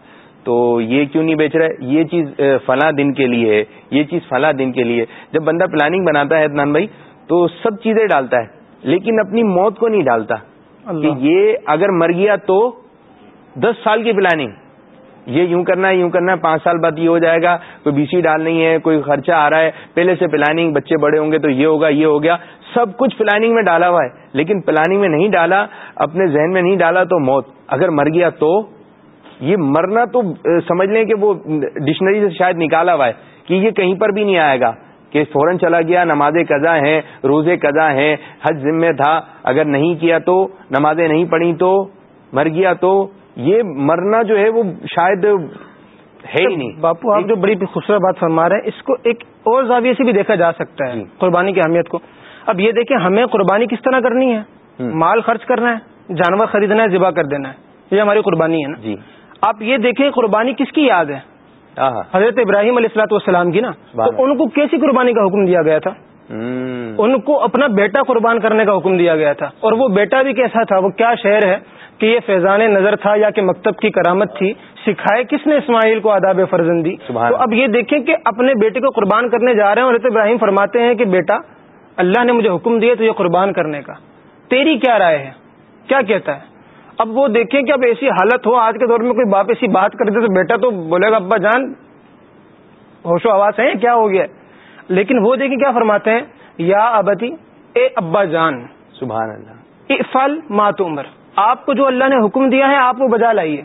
تو یہ کیوں نہیں بیچ رہا ہے؟ یہ چیز فلاں دن کے لیے ہے یہ چیز فلاں دن کے لیے جب بندہ پلاننگ بناتا ہے ادنان بھائی تو سب چیزیں ڈالتا ہے لیکن اپنی موت کو نہیں ڈالتا۔ کہ یہ اگر مر گیا تو دس سال کی پلاننگ یہ یوں کرنا ہے یوں کرنا ہے پانچ سال بعد یہ ہو جائے گا کوئی بی سی ڈالنی ہے کوئی خرچہ آ رہا ہے۔ پہلے سے پلاننگ بچے بڑے ہوں گے تو یہ ہوگا یہ ہو گیا۔ سب کچھ پلاننگ میں ڈالا ہوا ہے لیکن پلاننگ میں نہیں ڈالا اپنے ذہن میں نہیں ڈالا تو موت۔ اگر مر گیا تو یہ مرنا تو سمجھ لیں کہ وہ ڈکشنری سے شاید نکالا ہوا ہے کہ یہ کہیں پر بھی نہیں آئے گا کہ فوراً چلا گیا نماز قضا ہیں روزے قضا ہیں حج ذمے تھا اگر نہیں کیا تو نمازیں نہیں پڑھی تو مر گیا تو یہ مرنا جو ہے وہ شاید ہے ہی نہیں۔
باپو آپ جو بڑی خوبصورت بات فرما رہے ہیں اس کو ایک اور زاویے سے بھی دیکھا جا سکتا ہے جی۔ قربانی کی اہمیت کو۔ اب یہ دیکھیں ہمیں قربانی کس طرح کرنی ہے؟ مال خرچ کرنا ہے جانور خریدنا ہے ذبح کر دینا ہے یہ ہماری قربانی ہے نا؟ جی۔ آپ یہ دیکھیں قربانی کس کی یاد ہے؟ حضرت ابراہیم علیہ السلاۃ والسلام کی نا؟ تو ان کو کیسی قربانی کا حکم دیا گیا تھا؟ ان کو اپنا بیٹا قربان کرنے کا حکم دیا گیا تھا۔ اور وہ بیٹا بھی کیسا تھا؟ وہ کیا شہر ہے کہ یہ فیضان نظر تھا یا کہ مکتب کی کرامت تھی؟ سکھائے کس نے اسماعیل کو آداب فرزندی؟ تو اب یہ دیکھیں کہ اپنے بیٹے کو قربان کرنے جا رہے ہیں حضرت ابراہیم فرماتے ہیں کہ بیٹا اللہ نے مجھے حکم دیا تو یہ قربان کرنے کا۔ تیری کیا رائے ہے؟ کیا کہتا ہے؟ اب وہ دیکھیں کہ اب ایسی حالت ہو آج کے دور میں کوئی باپ ایسی بات کر دے تو بیٹا تو بولے گا ابا جان ہوش و آواز ہے کیا ہو گیا؟ لیکن وہ دیکھیں کیا فرماتے ہیں؟ یا ابتی اے ابا جان
سبحان اللہ۔
افل مات عمر آپ کو جو اللہ نے حکم دیا ہے آپ وہ بجا لائیے۔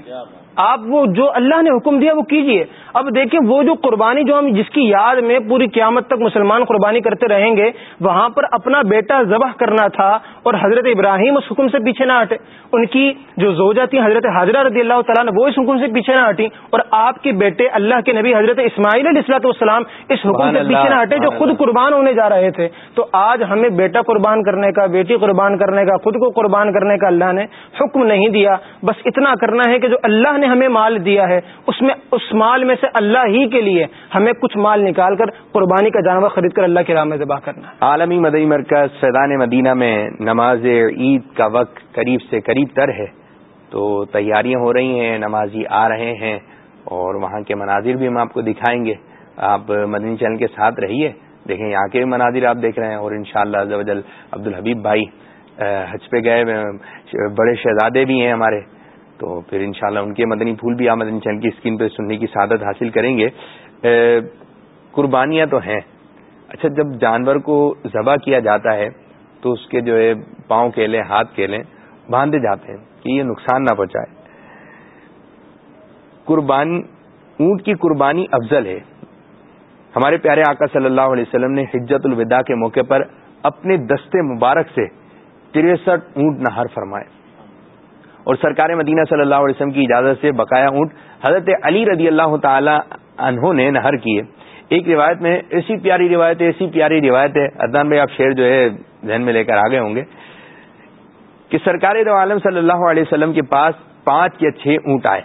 آپ وہ جو اللہ نے حکم دیا وہ کیجیے۔ اب دیکھیں وہ جو قربانی جو ہم جس کی یاد میں پوری قیامت تک مسلمان قربانی کرتے رہیں گے وہاں پر اپنا بیٹا ذبح کرنا تھا اور حضرت ابراہیم اس حکم سے پیچھے نہ ہٹے۔ ان کی جو زوجہ تھی حضرت حضرہ رضی اللہ تعالیٰ نے وہ اس حکم سے پیچھے نہ ہٹی اور آپ کے بیٹے اللہ کے نبی حضرت اسماعیل علیہ السلاۃ والسلام اس حکم سے پیچھے نہ ہٹے جو خود قربان ہونے جا رہے تھے۔ تو آج ہمیں بیٹا قربان کرنے کا بیٹی قربان کرنے کا خود کو قربان کرنے کا اللہ نے حکم نہیں دیا۔ بس اتنا کرنا ہے کہ جو اللہ نے ہمیں مال دیا ہے اس میں اس مال میں سے اللہ ہی کے لیے ہمیں کچھ مال نکال کر قربانی کا جانور خرید کر اللہ کے راہ میں ذبح کرنا
عالمی مدئی مرکز سیدان مدینہ میں نماز عید کا وقت قریب سے قریب تر ہے۔ تو تیاریاں ہو رہی ہیں، نمازی آ رہے ہیں اور وہاں کے مناظر بھی ہم آپ کو دکھائیں گے۔ آپ مدنی چینل کے ساتھ رہیے، دیکھیں یہاں کے بھی مناظر آپ دیکھ رہے ہیں اور ان شاء اللہ عبد الحبیب بھائی حج پہ گئے بڑے شہزادے بھی ہیں ہمارے۔ تو پھر انشاءاللہ ان کے مدنی پھول بھی آپ مدنی چینل کی اسکرین پہ سننے کی سعادت حاصل کریں گے۔ قربانیاں تو ہیں۔ اچھا جب جانور کو ذبح کیا جاتا ہے تو اس کے جو ہے پاؤں کیلے ہاتھ کیلے باندھے جاتے ہیں کہ یہ نقصان نہ پہنچائے۔ قربانی اونٹ کی قربانی افضل ہے۔ ہمارے پیارے آقا صلی اللہ علیہ وسلم نے حجت الوداع کے موقع پر اپنے دستے مبارک سے تریسٹھ اونٹ نہر فرمائے۔ اور سرکار مدینہ صلی اللہ علیہ وسلم کی اجازت سے بقایا اونٹ حضرت علی رضی اللہ تعالی انہوں نے نہر کیے۔ ایک روایت میں ایسی پیاری روایت ہے ایسی پیاری روایت ہے۔ ادنان بھائی آپ شعر جو ہے ذہن میں لے کر آگے ہوں گے۔ کہ سرکار دو عالم صلی اللہ علیہ وسلم کے پاس پانچ یا چھ اونٹ آئے۔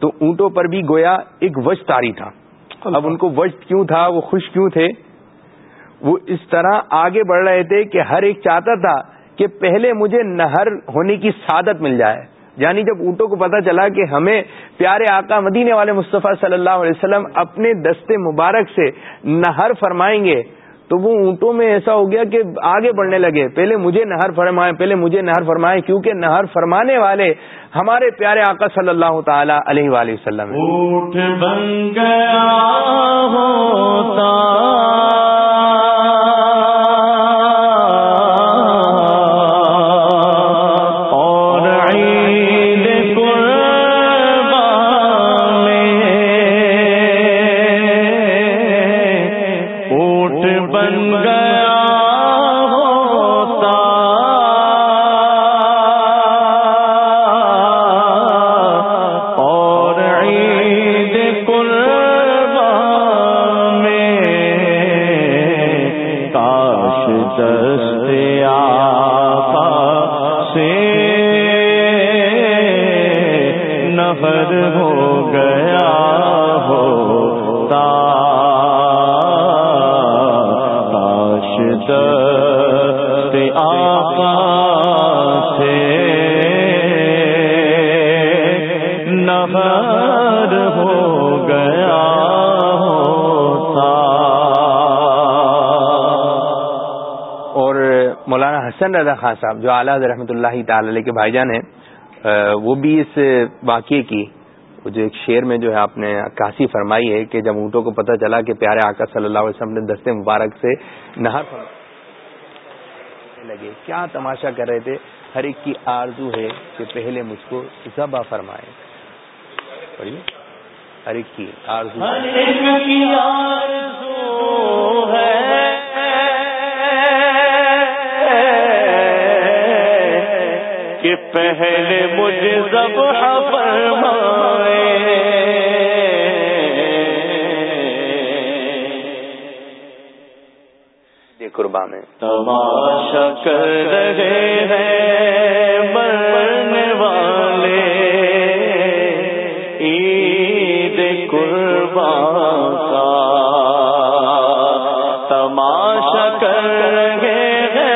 تو اونٹوں پر بھی گویا ایک وج تاری تھا۔ اب ان کو وجد کیوں تھا؟ وہ خوش کیوں تھے؟ وہ اس طرح آگے بڑھ رہے تھے کہ ہر ایک چاہتا تھا کہ پہلے مجھے نہر ہونے کی سعادت مل جائے۔ یعنی جب اونٹوں کو پتا چلا کہ ہمیں پیارے آقا مدینے والے مصطفیٰ صلی اللہ علیہ وسلم اپنے دستے مبارک سے نہر فرمائیں گے، تو وہ اونٹوں میں ایسا ہو گیا کہ آگے بڑھنے لگے۔ پہلے مجھے نہر فرمائے، پہلے مجھے نہر فرمائے، کیونکہ نہر فرمانے والے ہمارے پیارے آقا صلی اللہ تعالی علیہ وآلہ وسلم بن گیا ہوتا حسن رضا خان صاحب جو اعلیٰ رحمۃ اللہ تعالی کے بھائی جان ہیں وہ بھی اس واقعے کی جو ایک شعر میں جو ہے آپ نے عکاسی فرمائی ہے کہ جب اونٹوں کو پتہ چلا کہ پیارے آقا صلی اللہ علیہ وسلم نے دستے مبارک سے نہر لگے، کیا تماشا کر رہے تھے؟ ہر ایک کی آرزو ہے کہ پہلے مجھ کو ذبح فرمائے۔ ہر ایک کی آرزو
پہلے مجھے ذبح فرمائے۔
قربان
تماشا کر رہے ہیں مرنے والے۔ عید قربان کا۔ تماشا کر رہے ہیں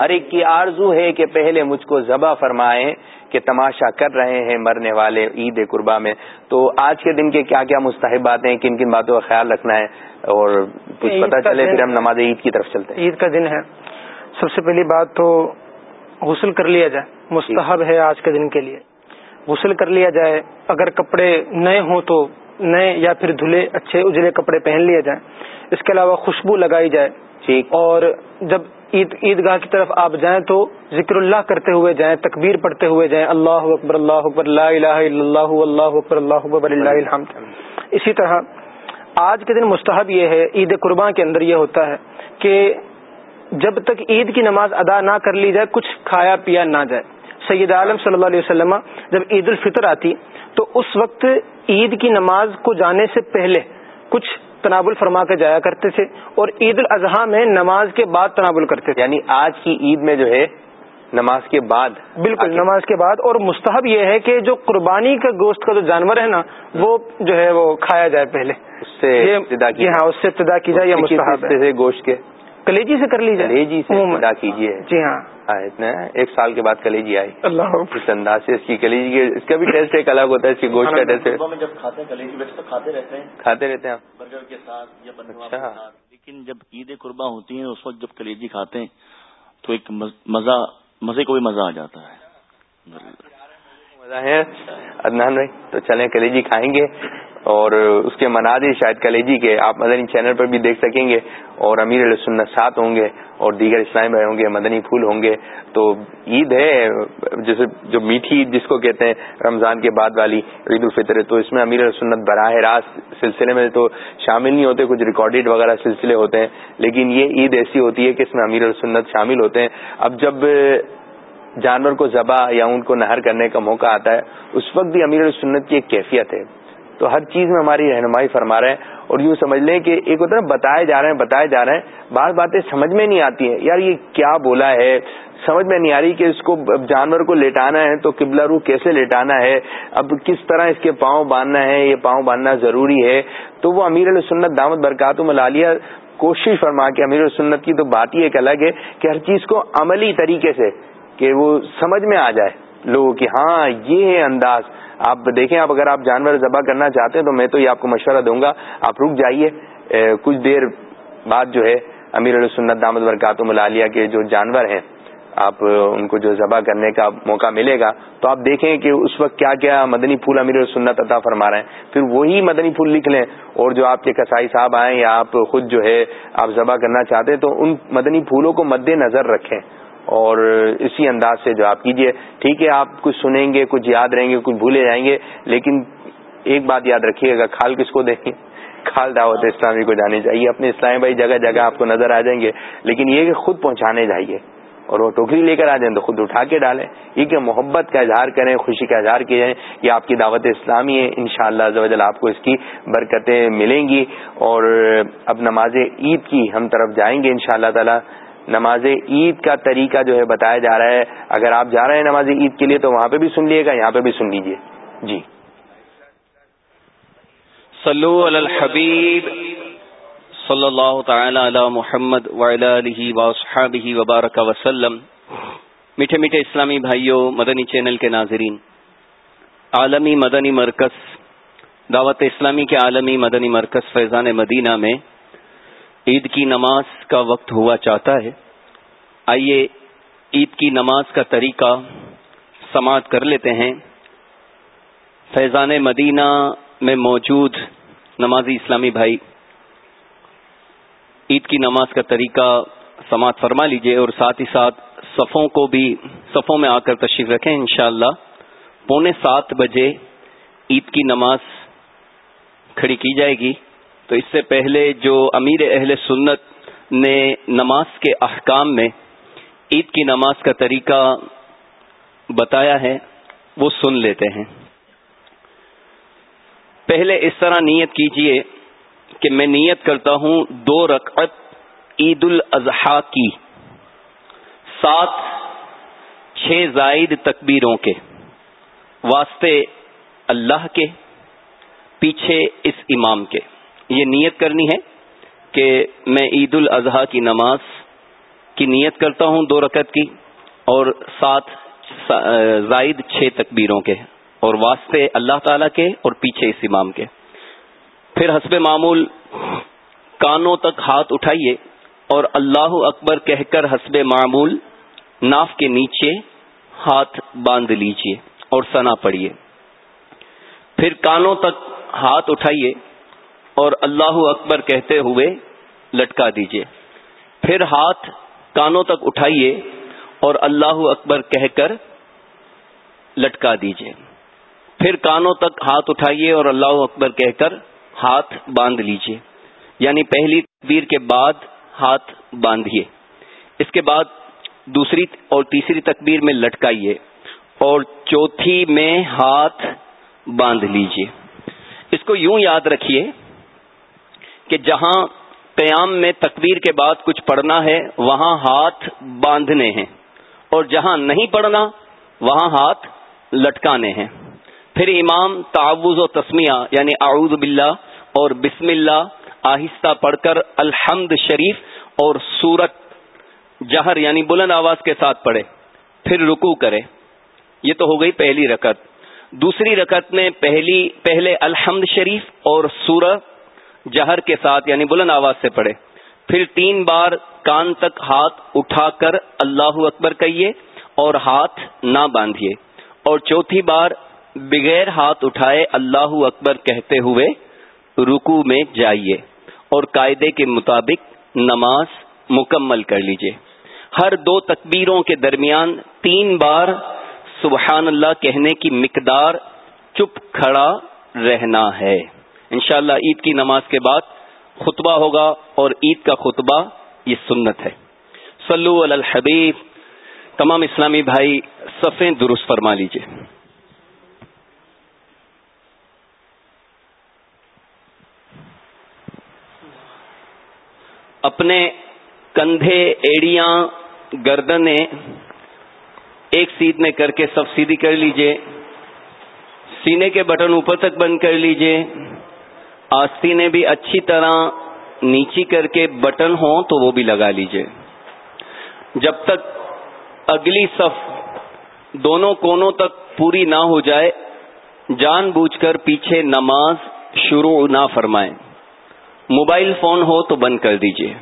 ہر ایک کی آرزو ہے کہ پہلے مجھ کو ذبح فرمائے کہ تماشا کر رہے ہیں مرنے والے عید قربا میں۔ تو آج کے دن کے کیا کیا مستحبات ہیں کن کن باتوں کا خیال رکھنا ہے؟ اور کچھ پتا چلے پھر ہم نماز عید کی طرف چلتے ہیں۔
عید کا دن ہے۔ سب سے پہلی بات تو غسل کر لیا جائے۔ مستحب ہے آج کے دن کے لیے۔ غسل کر لیا جائے۔ اگر کپڑے نئے ہوں تو نئے یا پھر دھلے اچھے اجلے کپڑے پہن لیے جائیں اس کے علاوہ خوشبو لگائی جائے۔ اور جب عید عیدگاہ کی طرف آپ جائیں تو ذکر اللہ کرتے ہوئے جائیں تکبیر پڑھتے ہوئے جائیں۔ اللہ اکبر اللہ اکبر لا الہ الا اللہ اللہ اکبر اللہ اکبر اللہ الحمد۔ اسی طرح آج کے دن مستحب یہ ہے عید قربان کے اندر یہ ہوتا ہے کہ جب تک عید کی نماز ادا نہ کر لی جائے کچھ کھایا پیا نہ جائے۔ سید عالم صلی اللہ علیہ وسلم جب عید الفطر آتی تو اس وقت عید کی نماز کو جانے سے پہلے کچھ تنابل فرما کے جایا کرتے تھے اور عید الاضحیٰ میں نماز کے بعد تنابل کرتے تھے۔
یعنی آج کی عید میں جو ہے نماز کے بعد
بالکل نماز کے بعد۔ اور مستحب یہ ہے کہ جو قربانی کا گوشت کا جو جانور ہے نا وہ جو ہے وہ کھایا جائے پہلے۔
اس سے
ابتدا کی جائے یا مستحب
گوشت کے۔
کلیجی سے کر لیجیے
کلیجی سے ادا کیجیے
جی ہاں۔
اتنا ایک سال کے بعد کلیجی آئی۔
اللہ
اس انداز سے اس کی کلیجی اس کا بھی ٹیسٹ ایک الگ ہوتا ہے اس کی گوشت کا ٹیسٹ۔
جب کھاتے ہیں کلیجی ویسے تو کھاتے رہتے ہیں۔
کھاتے رہتے ہیں۔
برگر کے ساتھ یا
اچھا۔
لیکن جب عید قربا ہوتی ہیں اس وقت جب کلیجی کھاتے ہیں تو ایک مزہ مزے کو بھی مزہ آ جاتا ہے۔
مزہ ہے۔ ادنان بھائی تو چلیں کلیجی کھائیں گے۔ اور اس کے مناظر شاید کلیجی کے آپ مدنی چینل پر بھی دیکھ سکیں گے اور امیر علیہ ساتھ ہوں گے اور دیگر اسلامی بھائی ہوں گے، مدنی پھول ہوں گے۔ تو عید ہے جیسے جو میٹھی عید جس کو کہتے ہیں، رمضان کے بعد والی عید الفطر ہے۔ تو اس میں امیر علیہ سنت براہ راست سلسلے میں تو شامل نہیں ہوتے، کچھ ریکارڈیڈ وغیرہ سلسلے ہوتے ہیں۔ لیکن یہ عید ایسی ہوتی ہے کہ اس میں امیر علیہ سنت شامل ہوتے ہیں۔ اب جب جانور کو ذبح یا ان کو نہر کرنے کا موقع آتا ہے، اس وقت بھی امیر سنت کی ایک کیفیت ہے۔ تو ہر چیز میں ہماری رہنمائی فرما رہے ہیں اور یوں سمجھ لیں کہ ایک ہوتا ہے بتائے جا رہے ہیں، بتائے جا رہے ہیں۔ بعض باتیں سمجھ میں نہیں آتی ہیں۔ یار، یہ کیا بولا ہے؟ سمجھ میں نہیں آ رہی کہ اس کو جانور کو لیٹانا ہے تو قبلہ روح کیسے لیٹانا ہے؟ اب کس طرح اس کے پاؤں باندھنا ہے؟ یہ پاؤں باندھنا ضروری ہے؟ تو وہ امیر علیہ سنت دامت برکات ملالیہ کوشش فرما کے امیر السنت کی تو بات ہی ایک الگ ہے کہ ہر چیز کو عملی طریقے سے کہ وہ سمجھ میں آ جائے۔ لوگوں کی ہاں یہ ہے انداز۔ آپ دیکھیں، آپ اگر آپ جانور ذبح کرنا چاہتے ہیں تو میں تو یہ آپ کو مشورہ دوں گا، آپ رک جائیے۔ کچھ دیر بعد جو ہے، امیر علیہ سنت دامد برکات ملالیہ کے جو جانور ہیں، آپ ان کو جو ذبح کرنے کا موقع ملے گا، تو آپ دیکھیں کہ اس وقت کیا کیا مدنی پھول امیر سنت عطا فرما رہے ہیں۔ پھر وہی مدنی پھول لکھ لیں، اور جو آپ کے کسائی صاحب آئیں یا آپ خود جو ہے، آپ ذبح کرنا چاہتے ہیں، تو ان مدنی پھولوں کو مد نظر رکھیں۔ اور اسی انداز سے جو آپ کیجیے۔ ٹھیک ہے، آپ کچھ سنیں گے، کچھ یاد رہیں گے، کچھ بھولے جائیں گے، لیکن ایک بات یاد رکھیے گا کھال کس کو دیں گے؟ کھال دعوت اسلامی کو جانے چاہیے۔ اپنے اسلامی بھائی جگہ جگہ آپ کو نظر آ جائیں گے، لیکن یہ کہ خود پہنچانے جائیے اور وہ ٹوکری لے کر آ جائیں تو خود اٹھا کے ڈالیں۔ یہ کہ محبت کا اظہار کریں، خوشی کا اظہار کیے جائیں، یہ آپ کی دعوت اسلامی ہے۔ ان شاء اللہ آپ کو اس کی برکتیں ملیں گی اور اب نماز عید کی ہم طرف جائیں گے ان شاء اللہ تعالی۔ نماز عید کا طریقہ جو ہے بتایا جا رہا ہے۔ اگر آپ جا رہے ہیں نماز عید کے لیے تو وہاں پہ بھی سن لیے گا، یہاں پہ بھی سن لیجیے جی۔
صلو علی الحبیب صلی اللہ تعالی علی محمد وصحابہ وبارک وسلم۔ میٹھے میٹھے اسلامی بھائیوں، مدنی چینل کے ناظرین، عالمی مدنی مرکز، دعوت اسلامی کے عالمی مدنی مرکز فیضان مدینہ میں عید کی نماز کا وقت ہوا چاہتا ہے۔ آئیے عید کی نماز کا طریقہ سماعت کر لیتے ہیں۔ فیضان مدینہ میں موجود نمازی اسلامی بھائی، عید کی نماز کا طریقہ سماعت فرما لیجیے اور ساتھ ہی ساتھ صفوں کو بھی، صفوں میں آ کر تشریف رکھیں انشاءاللہ۔ پونے سات بجے عید کی نماز کھڑی کی جائے گی۔ تو اس سے پہلے جو امیر اہل سنت نے نماز کے احکام میں عید کی نماز کا طریقہ بتایا ہے، وہ سن لیتے ہیں۔ پہلے اس طرح نیت کیجیے کہ میں نیت کرتا ہوں دو رکعت عید الاضحی کی، سات چھ زائد تکبیروں کے واسطے اللہ کے، پیچھے اس امام کے۔ یہ نیت کرنی ہے کہ میں عید الاضحیٰ کی نماز کی نیت کرتا ہوں دو رکعت کی اور ساتھ زائد چھ تکبیروں کے اور واسطے اللہ تعالی کے اور پیچھے اس امام کے۔ پھر حسب معمول کانوں تک ہاتھ اٹھائیے اور اللہ اکبر کہہ کر حسب معمول ناف کے نیچے ہاتھ باندھ لیجیے اور سنا پڑیے پھر کانوں تک ہاتھ اٹھائیے اور اللہ اکبر کہتے ہوئے لٹکا دیجیے۔ پھر ہاتھ کانوں تک اٹھائیے اور اللہ اکبر کہہ کر لٹکا دیجیے۔ پھر کانوں تک ہاتھ اٹھائیے اور اللہ اکبر کہہ کر ہاتھ باندھ لیجیے۔ یعنی پہلی تکبیر کے بعد ہاتھ باندھیے۔ اس کے بعد دوسری اور تیسری تکبیر میں لٹکائیے اور چوتھی میں ہاتھ باندھ لیجیے۔ اس کو یوں یاد رکھیے کہ جہاں قیام میں تکبیر کے بعد کچھ پڑھنا ہے، وہاں ہاتھ باندھنے ہیں۔ اور جہاں نہیں پڑھنا، وہاں ہاتھ لٹکانے ہیں۔ پھر امام تعوض و تسمیہ یعنی اعوذ باللہ اور بسم اللہ آہستہ پڑھ کر الحمد شریف اور سورت جہر یعنی بلند آواز کے ساتھ پڑھے۔ پھر رکو کرے۔ یہ تو ہو گئی پہلی رکت دوسری رکت میں پہلی، پہلے الحمد شریف اور سورت جہر کے ساتھ یعنی بلند آواز سے پڑھے۔ پھر تین بار کان تک ہاتھ اٹھا کر اللہ اکبر کہیے اور ہاتھ نہ باندھیے۔ اور چوتھی بار بغیر ہاتھ اٹھائے اللہ اکبر کہتے ہوئے رکو میں جائیے اور قاعدے کے مطابق نماز مکمل کر لیجیے ہر دو تکبیروں کے درمیان تین بار سبحان اللہ کہنے کی مقدار چپ کھڑا رہنا ہے۔ انشاءاللہ عید کی نماز کے بعد خطبہ ہوگا اور عید کا خطبہ یہ سنت ہے۔ صلو علی الحبیب۔ تمام اسلامی بھائی، صفیں درست فرما لیجیے اپنے کندھے، ایڑیاں گردنے ایک سیٹ میں کر کے سب سیدھی کر لیجیے۔ سینے کے بٹن اوپر تک بند کر لیجیے۔ آستینیں بھی اچھی طرح نیچی کر کے بٹن ہوں تو وہ بھی لگا لیجیے۔ جب تک اگلی صف دونوں کونوں تک پوری نہ ہو جائے، جان بوجھ کر پیچھے نماز شروع نہ فرمائیں۔ موبائل فون ہو تو بند کر دیجیے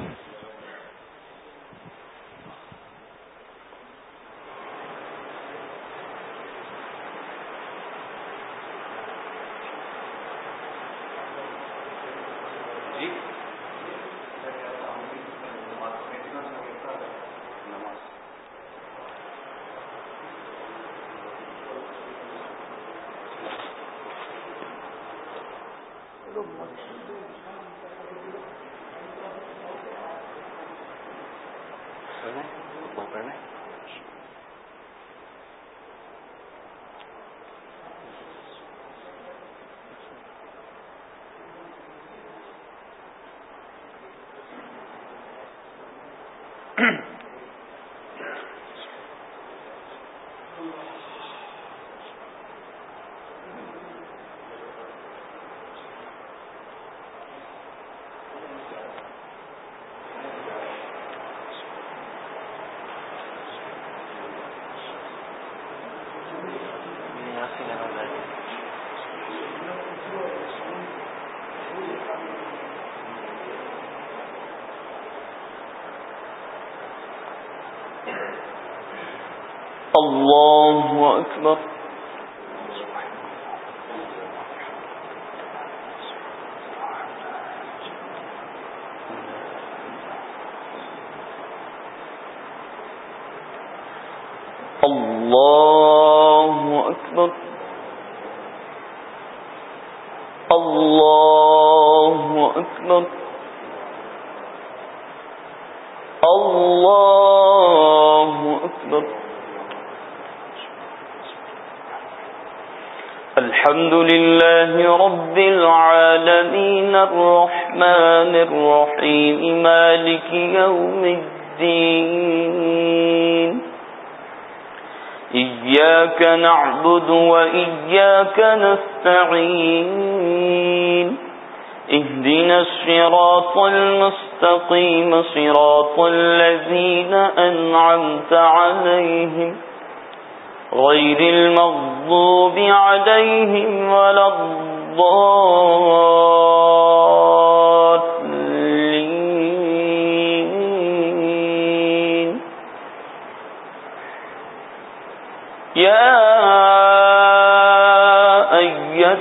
الله أكبر الله أكبر الله أكبر الله أكبر الحمد لله رب العالمين الرحمن الرحيم، مالك يوم الدين. إياك نعبد وإياك نستعين. اهدنا الصراط المستقيم، صراط الذين أنعمت عليهم. غير المغضوب عليهم ولا الضالين.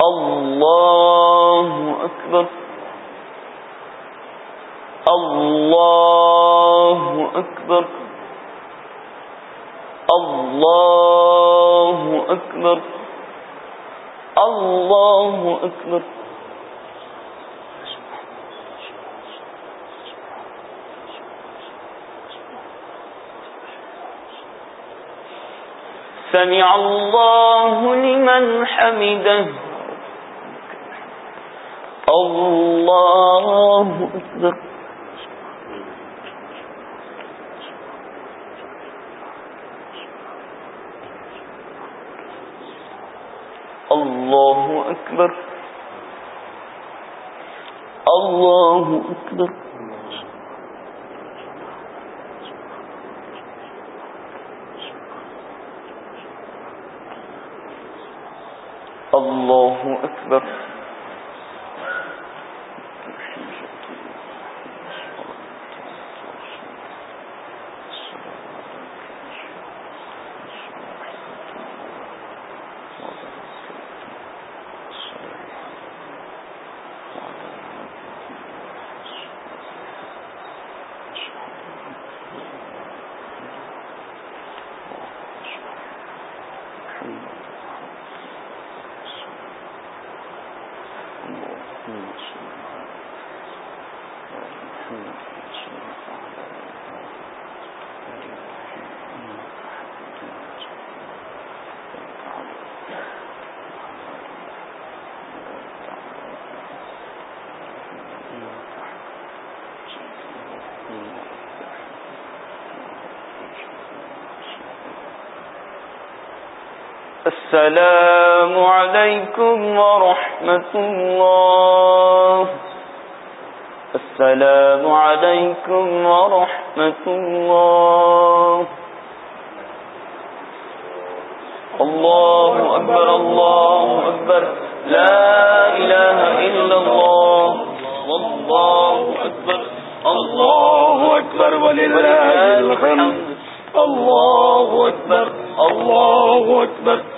الله أكبر الله أكبر الله أكبر الله أكبر سمع الله لمن حمده الله أكبر الله أكبر الله أكبر الله أكبر السلام عليكم ورحمة الله. السلام عليكم ورحمة الله. الله أكبر الله أكبر. لا إله إلا الله. والله أكبر. الله أكبر، ولله الحمد. الله أكبر الله أكبر.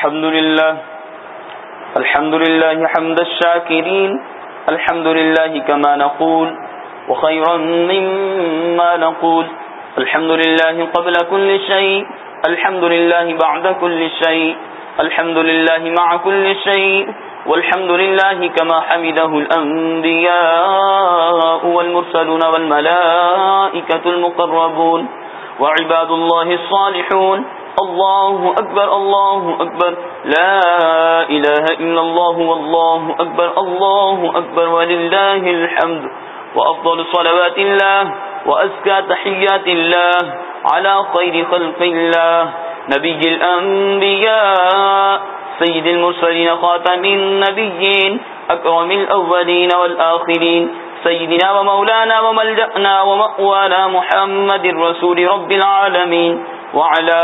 الحمد لله الحمد لله حمد الشاكرين، الحمد لله كما نقول، وخيرا مما نقول، الحمد لله قبل كل شيء، الحمد لله بعد كل شيء، الحمد لله مع كل شيء، والحمد لله كما حمده الأنبياء والمرسلون والملائكة المقربون، وعباد الله الصالحون الله أكبر الله أكبر لا إله إلا الله والله أكبر الله أكبر ولله الحمد وأفضل صلوات الله وأزكى تحيات الله على خير خلق الله نبي الأنبياء سيد المرسلين خاتم النبيين أكرم الأولين والآخرين سيدنا ومولانا وملجأنا ومأوانا محمد رسول رب العالمين وعلى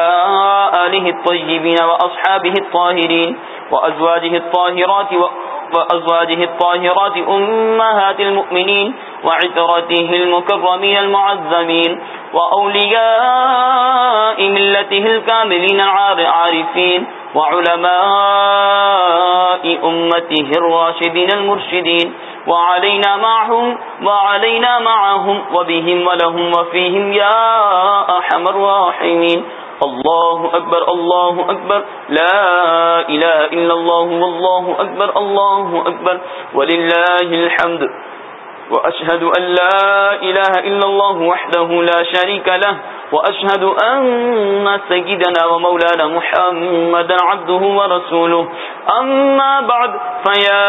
آله الطيبين وأصحابه الطاهرين وأزواجه الطاهرات وأزواجه الطاهرات أمهات المؤمنين وعترته المكرمين المعزمين وأولياء ملته الكاملين العارفين وعلماء أمته الراشدين المرشدين وعلينا معهم وعلينا معهم، وبهم ولهم وفيهم، يا أحم الراحمين. الله أكبر الله أكبر. لا إله إلا الله، والله أكبر، الله أكبر. ولله الحمد. وأشهد أن لا إله إلا الله وحده لا شريك له، وأشهد أن سيدنا ومولانا محمد عبده ورسوله. أما بعد، فيا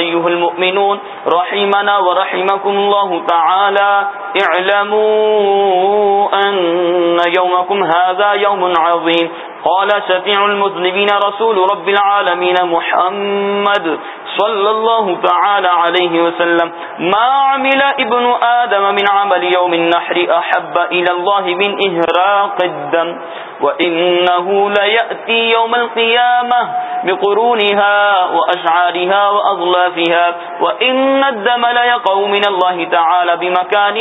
أيها المؤمنون، رحمنا ورحمكم الله تعالى، اعلموا أن يومكم هذا يوم عظيم. قال شفيع المذنبين رسول رب العالمين محمد صلى الله تعالى عليه وسلم، ما عمل ابن آدم من عمل يوم النحر أحب إلى الله من إهراق الدم. وإنه ليأتي يوم القيامة بقرونها وأشعارها وأضلافها وإن الدم ليقو من الله تعالى بمكان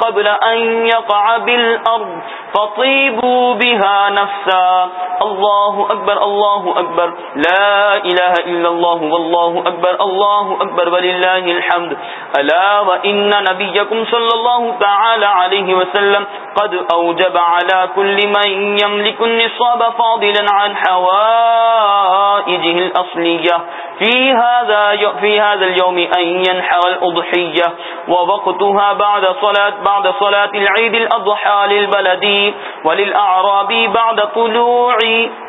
قبل أن يقع بالأرض فطيبوا بها نفسا الله أكبر الله أكبر لا إله إلا الله والله أكبر الله أكبر ولله الحمد ألا وإن نبيكم صلى الله تعالى عليه وسلم قد أوجب على كل من يملك النصاب فاضلا عن حوائجه الأصلية في هذا في هذا اليوم أن ينحر الأضحية ووقتها بعد صلاة بعد صلاة العيد الأضحى للبلد وللأعراب بعد طلوع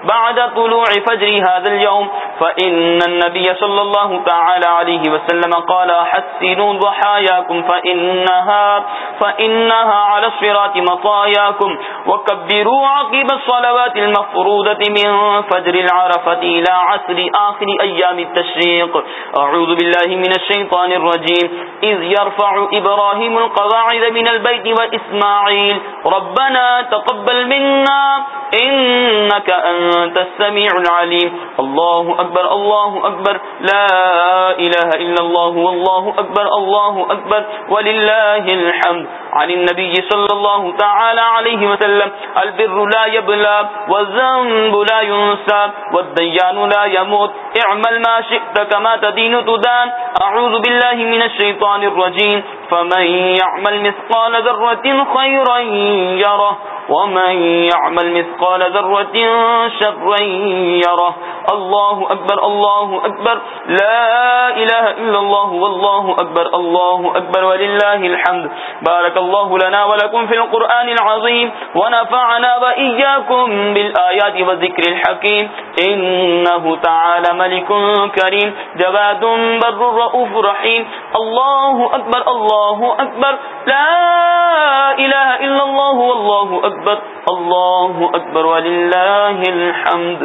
بعد طلوع فجر هذا اليوم فإن النبي صلى الله تعالى عليه وسلم قال حسنوا ضحاياكم فإنها فإنها على الصراط مطاياكم وكبروا عقب الصلوات المفروضة من فجر العرفة إلى عصر آخر أيام التشريق. أعوذ بالله من الشيطان الرجيم. إذ يرفع إبراهيم القواعد من البيت وإسماعيل. ربنا تقبل منا إنك أنت السميع العليم. الله أكبر الله أكبر. لا إله إلا الله، والله أكبر، الله أكبر. ولله الحمد. عن النبي صلى الله تعالى عليه وسلم، البر لا يبلى والذنب لا ينسى والديان لا يموت، اعمل ما شئت كما تدين تدان، أعوذ بالله من الشيطان الرجيم، فمن يعمل مثقال ذرة خيرا يره. ومن يعمل مثقال ذرة شرا يره الله أكبر الله أكبر، لا إله إلا الله، والله أكبر، الله أكبر، ولله الحمد. بارك الله لنا ولكم في القرآن العظيم. ونفعنا وإياكم بالآيات والذكر الحكيم. إنه تعالى ملك كريم. جواد بر رؤوف رحيم. الله أكبر الله أكبر، لا إله إلا الله، والله أكبر الله أكبر ولله الحمد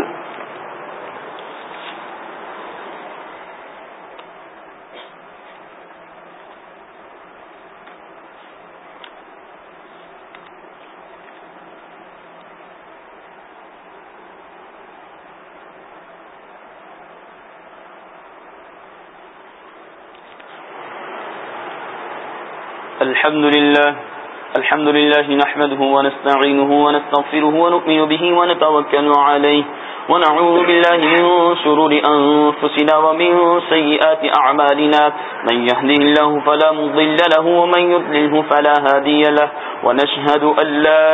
الحمد لله الحمد لله نحمده ونستعينه ونستغفره ونؤمن به ونتوكل عليه ونعوذ بالله من شرور أنفسنا ومن سيئات أعمالنا. من يهده الله فلا مضل له ومن يضلله فلا هادي له. ونشهد أن لا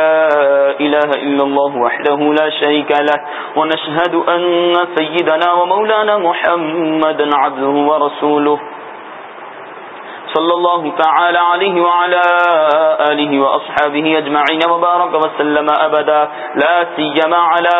إله إلا الله وحده لا شريك له. ونشهد أن سيدنا ومولانا محمدا عبده ورسوله. صلى الله تعالى عليه وعلى آله وأصحابه أجمعين وبارك وسلم أبدا. لا سيما على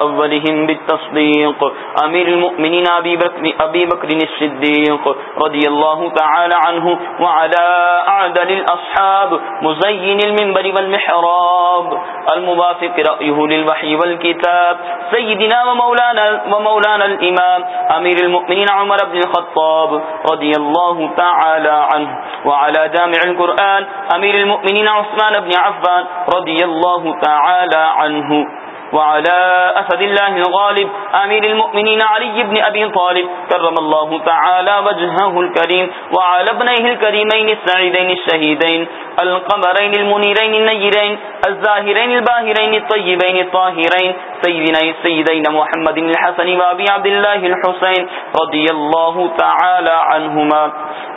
أولهم بالتصديق. أمير المؤمنين أبي بكر, أبي بكر الصديق رضي الله تعالى عنه وعلى أعدل الأصحاب مزين المنبر والمحراب الموافق رأيه للوحي والكتاب. سيدنا ومولانا, ومولانا الإمام أمير المؤمنين عمر بن الخطاب رضي الله تعالى تعالى عنه. وعلى جامع القرآن أمير المؤمنين عثمان بن عفان رضي الله تعالى عنه. وعلى أسد الله الغالب، أمير المؤمنين علي بن أبي طالب، كرم الله تعالى وجهه الكريم، وعلى ابنيه الكريمين السعيدين الشهيدين، القمرين المنيرين النيرين، الزاهرين الباهرين الطيبين الطاهرين، سيدنا سيدين محمد الحسن وابي عبد الله الحسين رضي الله تعالى عنهما.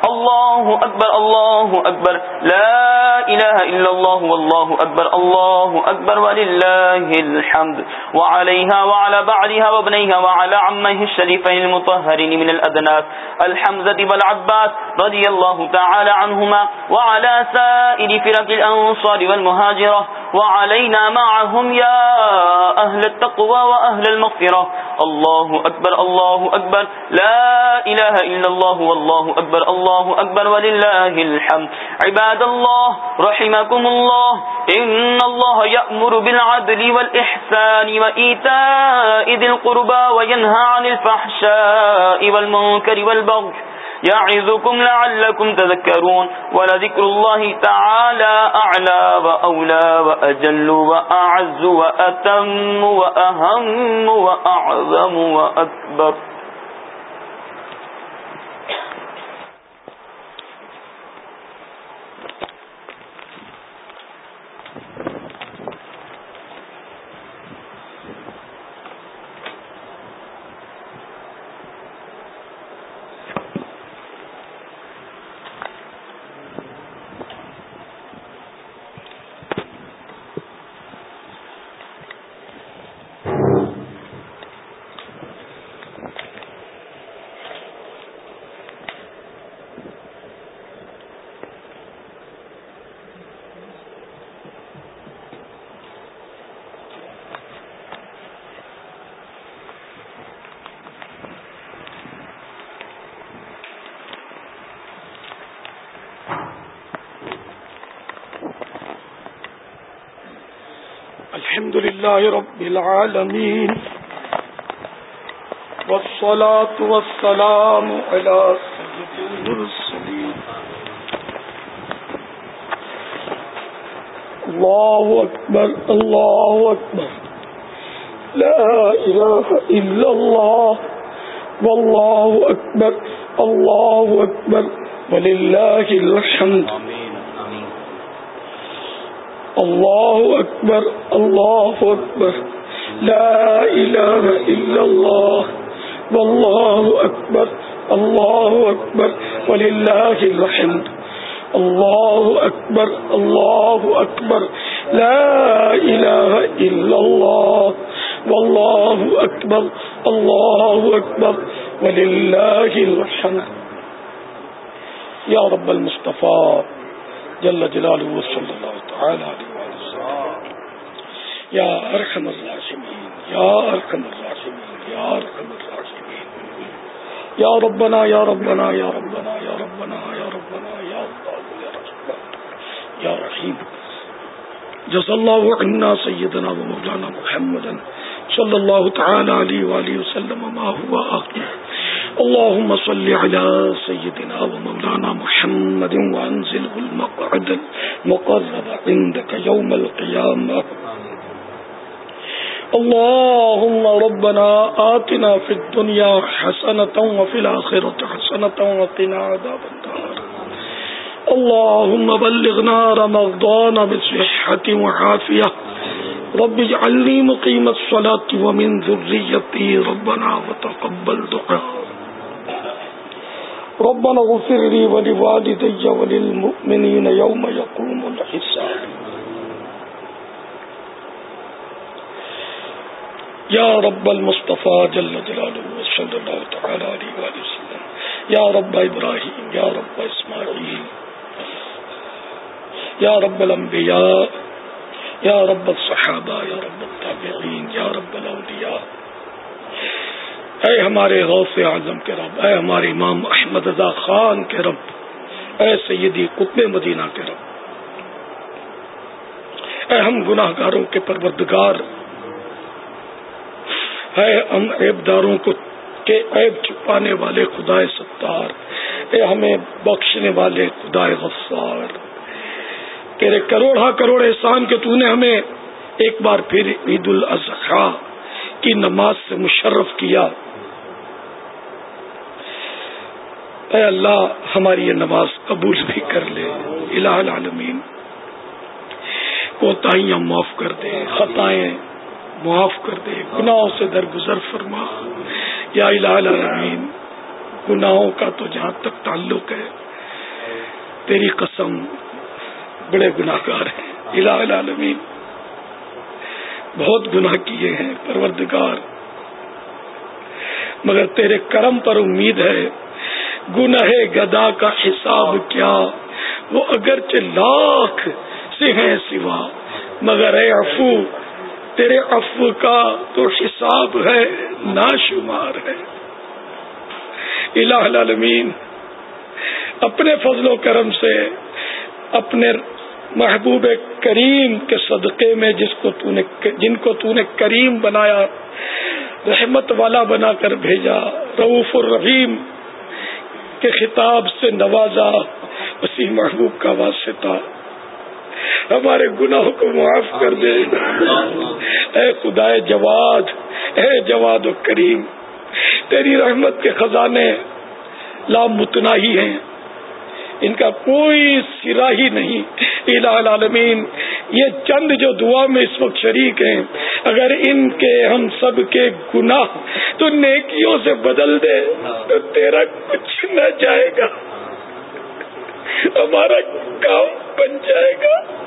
الله أكبر الله أكبر، لا إله إلا الله، والله أكبر، الله أكبر، ولله الحمد. الحمد. وعليها وعلى بعدها وابنيها وعلى عمه الشريفين المطهرين من الأدناس الحمزة والعباس رضي الله تعالى عنهما وعلى سائر فرق الأنصار والمهاجرة وعلينا معهم يا أهل التقوى وأهل المغفرة. الله أكبر الله أكبر. لا إله إلا الله، والله أكبر، الله أكبر، ولله الحمد. عباد الله، رحمكم الله. إن الله يأمر بالعدل والإحسان وإيتاء ذي القربى وينهى عن الفحشاء والمنكر والبغي. يعظكم لعلكم تذكرون ولذكر الله تعالى أعلى وأولى وأجل وأعز وأتم وأهم وأعظم وأكبر
الحمد لله رب العالمين والصلاة والسلام على سيد المرسلين. الله أكبر الله أكبر. لا إله إلا الله والله أكبر الله أكبر. ولله الحمد. الله أكبر الله أكبر لا إله إلا الله والله أكبر الله أكبر ولله الحمد الله أكبر الله أكبر لا إله إلا الله والله أكبر الله أكبر ولله الحمد يا رب المصطفى جل جلاله صلى الله تعالى عليه وسلم يا أرحم الراحمين يا أرحم الراحمين يا أرحم الراحمين يا ربنا يا ربنا يا ربنا يا ربنا يا ربنا يا الله يا رحمن يا رحيم جزا الله عنا سيدنا ومولانا محمدا صلى الله تعالى عليه وآله وسلم ما هو آخر۔ اللهم صل على سيدنا ومولانا محمد وانزله المقعد المقرب عندك يوم القيامة اللهم ربنا آتنا في الدنيا حسنة وفي الآخرة حسنة وقنا عذاب النار. اللهم بلغنا رمضان بصحة وعافية. رب اجعلني مقيم الصلاة ومن ذريتي ربنا وتقبل دعاء. ربنا اغفر لي ولوالدي وللمؤمنين يوم يقوم الحساب. يا رب المصطفى جل جلاله وصلى الله تعالى عليه وآله وسلم. يا رب إبراهيم يا رب إسماعيل يا رب الأنبياء يا رب الصحابة يا رب التابعين يا رب الأولياء اے ہمارے غوث اعظم کے رب، اے ہمارے امام احمد رضا خان کے رب، اے سیدی قطب مدینہ کے رب. اے ہم گناہ گاروں کے پروردگار اے ہم عیب داروں کو کے عیب چھپانے والے خدا ستار۔ اے ہمیں بخشنے والے خدا غفار۔ تیرے کروڑا کروڑ احسان کے تو نے ہمیں ایک بار پھر عید الاضحیٰ کی نماز سے مشرف کیا۔ اے اللہ، ہماری یہ نماز قبول بھی کر لے۔ الہ العالمین، کوتاہیاں معاف کر دے، خطائیں معاف کر دے، گناہوں سے درگزر فرما۔ یا الہ العالمین، گناہوں کا تو جہاں تک تعلق ہے، تیری قسم بڑے گناہ گار ہیں۔ الہ العالمین، بہت گناہ کیے ہیں، پروردگار۔ مگر تیرے کرم پر امید ہے۔ گناہ گدا کا حساب کیا؟ وہ اگرچہ لاکھ سے ہیں سوا، مگر اے افو تیرے افو کا تو حساب ہے، نا شمار ہے۔ الہ العالمین، اپنے فضل و کرم سے، اپنے محبوب کریم کے صدقے میں جس کو تو نے جن کو تو نے کریم بنایا، رحمت والا بنا کر بھیجا رعوف الرحیم کے خطاب سے نوازا، اسی محبوب کا واسطہ۔ ہمارے گناہوں کو معاف کر دے۔ اے خدا جواد، اے جواد و کریم، تیری رحمت کے خزانے لام ہی ہیں۔ ان کا کوئی سرا ہی نہیں۔ الہ العالمین، یہ چند جو دعا میں اس وقت شریک ہیں، اگر ان کے ہم سب کے گناہ تو نیکیوں سے بدل دے تو تیرا کچھ نہ جائے گا۔ ہمارا کام بن جائے گا۔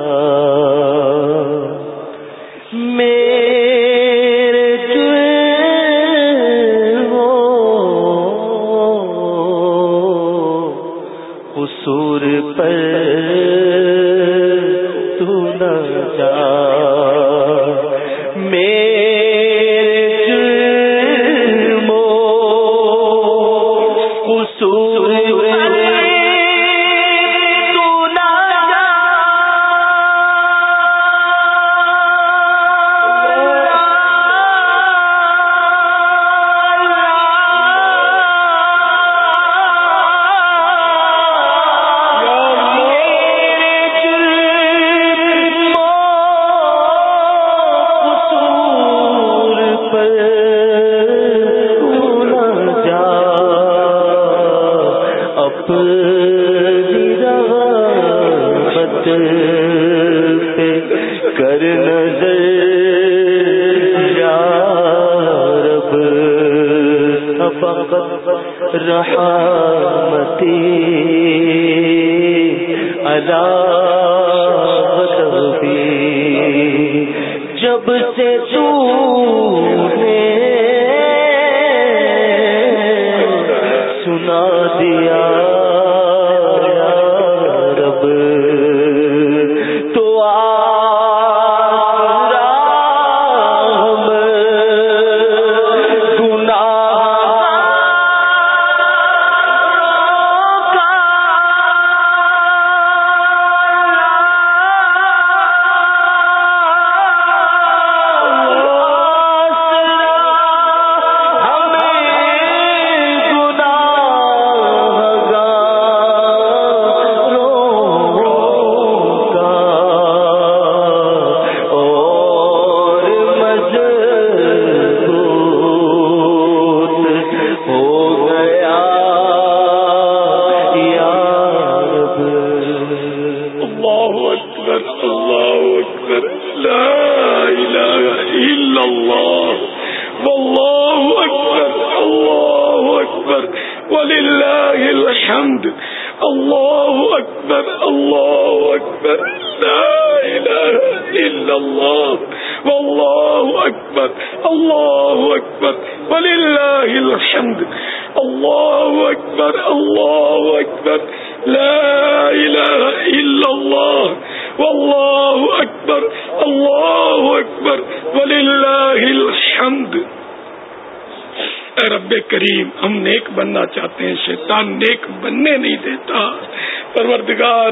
پروردگار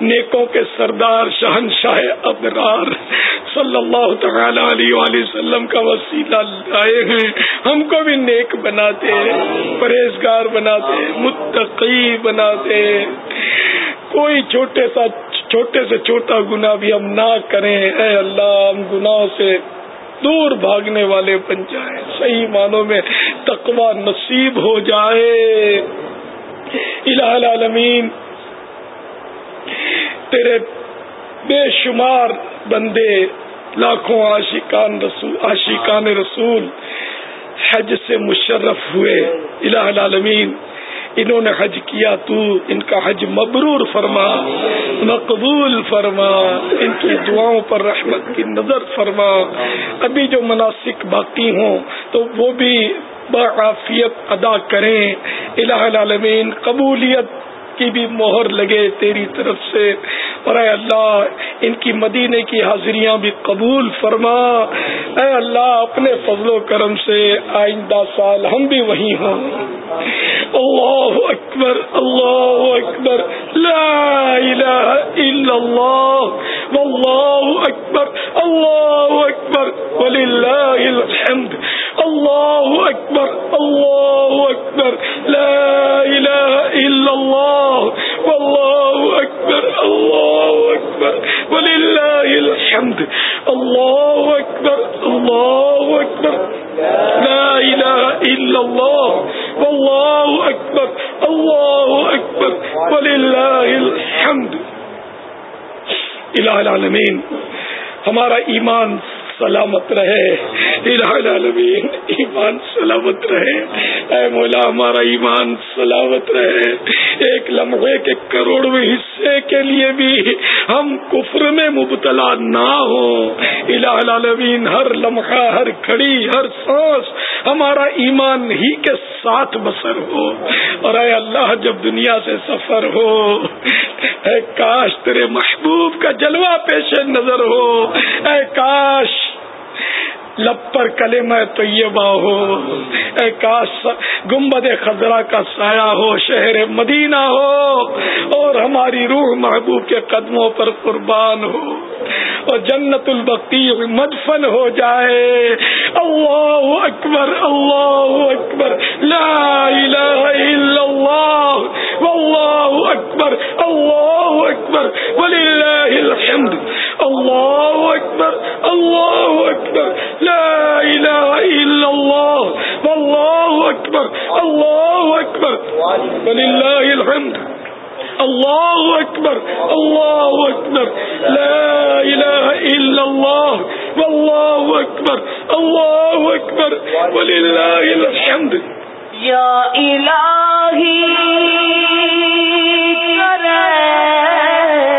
نیکوں کے سردار شہنشاہ ابرار صلی اللہ تعالی علیہ وآلہ وسلم کا وسیلہ لائے ہیں۔ ہم کو بھی نیک بناتے پرہیزگار بناتے متقی بناتے کوئی چھوٹے سا، چھوٹے سے چھوٹا گناہ بھی ہم نہ کریں۔ اے اللہ، ہم گناہوں سے دور بھاگنے والے بن جائیں۔ صحیح معنوں میں تقوی نصیب ہو جائے۔ الہ العالمین تیرے بے شمار بندے، لاکھوں عاشقان رسول عاشقان رسول حج سے مشرف ہوئے، الہ العالمین، انہوں نے حج کیا تو ان کا حج مبرور فرما، مقبول فرما، ان کی دعاؤں پر رحمت کی نظر فرما۔ ابھی جو مناسک باقی ہوں تو وہ بھی بعافیت ادا کریں۔ الہ العالمین، قبولیت کی بھی مہر لگے تیری طرف سے۔ اور اے اللہ، ان کی مدینے کی حاضریاں بھی قبول فرما۔ اے اللہ، اپنے فضل و کرم سے آئندہ سال ہم بھی وہی ہوں۔ اللہ اکبر اللہ اکبر، لا الہ الا اللہ، واللہ اکبر، اللہ اکبر، وللہ الحمد، اللہ اکبر اللہ اکبر، لا الہ الا اللہ، واللہ اکبر، اللہ اللہ اکبر وللہ الحمد اللہ اکبر اللہ اکبر لا الہ الا اللہ واللہ اکبر اللہ اکبر وللہ الحمد الہ العالمین ہمارا ایمان سلامت رہے۔ العالمین، ایمان سلامت رہے۔ اے مولا، ہمارا ایمان سلامت رہے۔ ایک لمحے کے کروڑویں حصے کے لیے بھی ہم کفر میں مبتلا نہ ہو العالمین، ہر لمحہ، ہر کھڑی ہر سانس ہمارا ایمان ہی کے ساتھ بسر ہو۔ اور اے اللہ، جب دنیا سے سفر ہو، اے کاش تیرے محبوب کا جلوہ پیش نظر ہو۔ اے کاش لب پر کلمہ طیبہ ہو۔ اے کاش گمبد خزرہ کا سایہ ہو، شہر مدینہ ہو۔ اور ہماری روح محبوب کے قدموں پر قربان ہو۔ اور جنت البقی مدفن ہو جائے۔ اللہ اکبر اللہ اکبر۔ لا الہ الا اللہ۔ واللہ اکبر، اللہ اکبر۔ وللہ الحمد۔ اللہ اکبر اللہ اکبر۔ لا الہ الا اللہ واللہ اکبر اللہ اکبر وللہ الحمد. اللہ اکبر اللہ اکبر لا الہ الا اللہ واللہ اکبر اللہ اکبر وللہ الحمد.
یا الہی
تجھ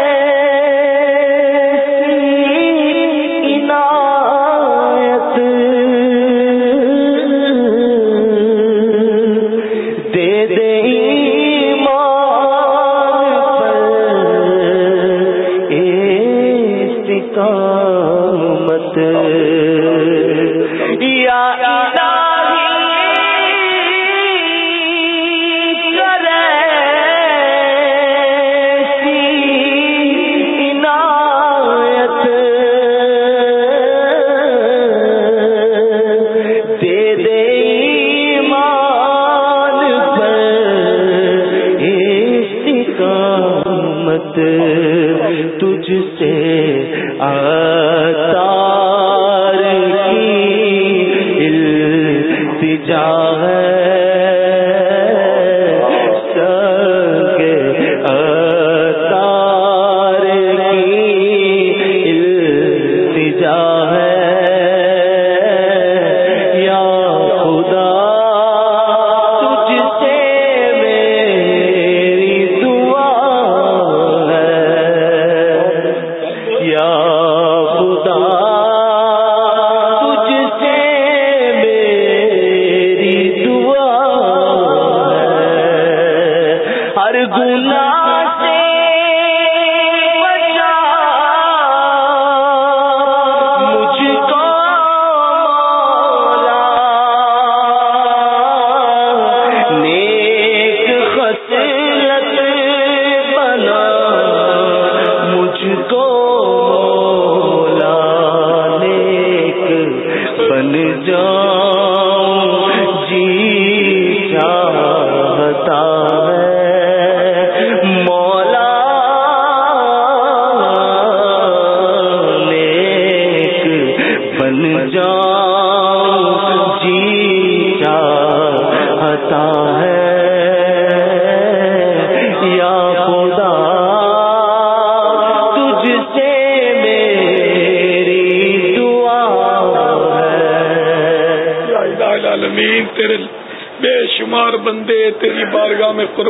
ہر گناہ سے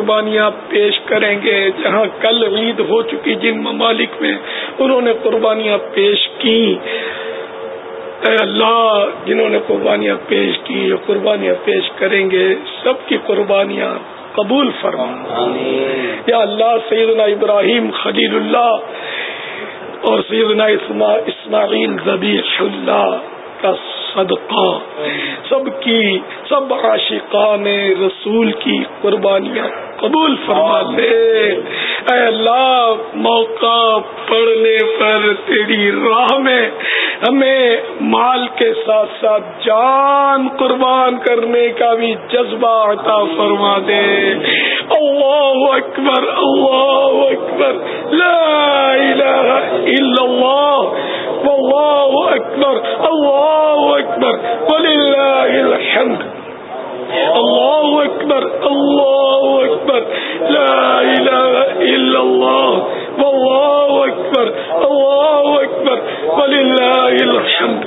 قربانیاں پیش کریں گے جہاں کل عید ہو چکی جن ممالک میں انہوں نے قربانیاں پیش کی۔ اے اللہ جنہوں نے قربانیاں پیش کی جو قربانیاں پیش کریں گے سب کی قربانیاں قبول فرما۔ یا اللہ سیدنا ابراہیم خلیل اللہ اور سیدنا اسماعیل ذبیح اللہ کا صدقہ۔ سب کی سب عاشقان رسول کی قربانیاں قبول فرما لے اے اللہ موقع پڑنے پر تیری راہ میں ہمیں مال کے ساتھ ساتھ جان قربان کرنے کا بھی جذبہ عطا فرما دے۔ اللہ اکبر اللہ اکبر۔ لا الہ الا اللہ۔ واللہ اکبر اللہ اکبر۔ وللہ الحمد۔ اللہ اکبر اللہ اکبر لا الہ الا اللہ واللہ اکبر اللہ اکبر وللہ الحمد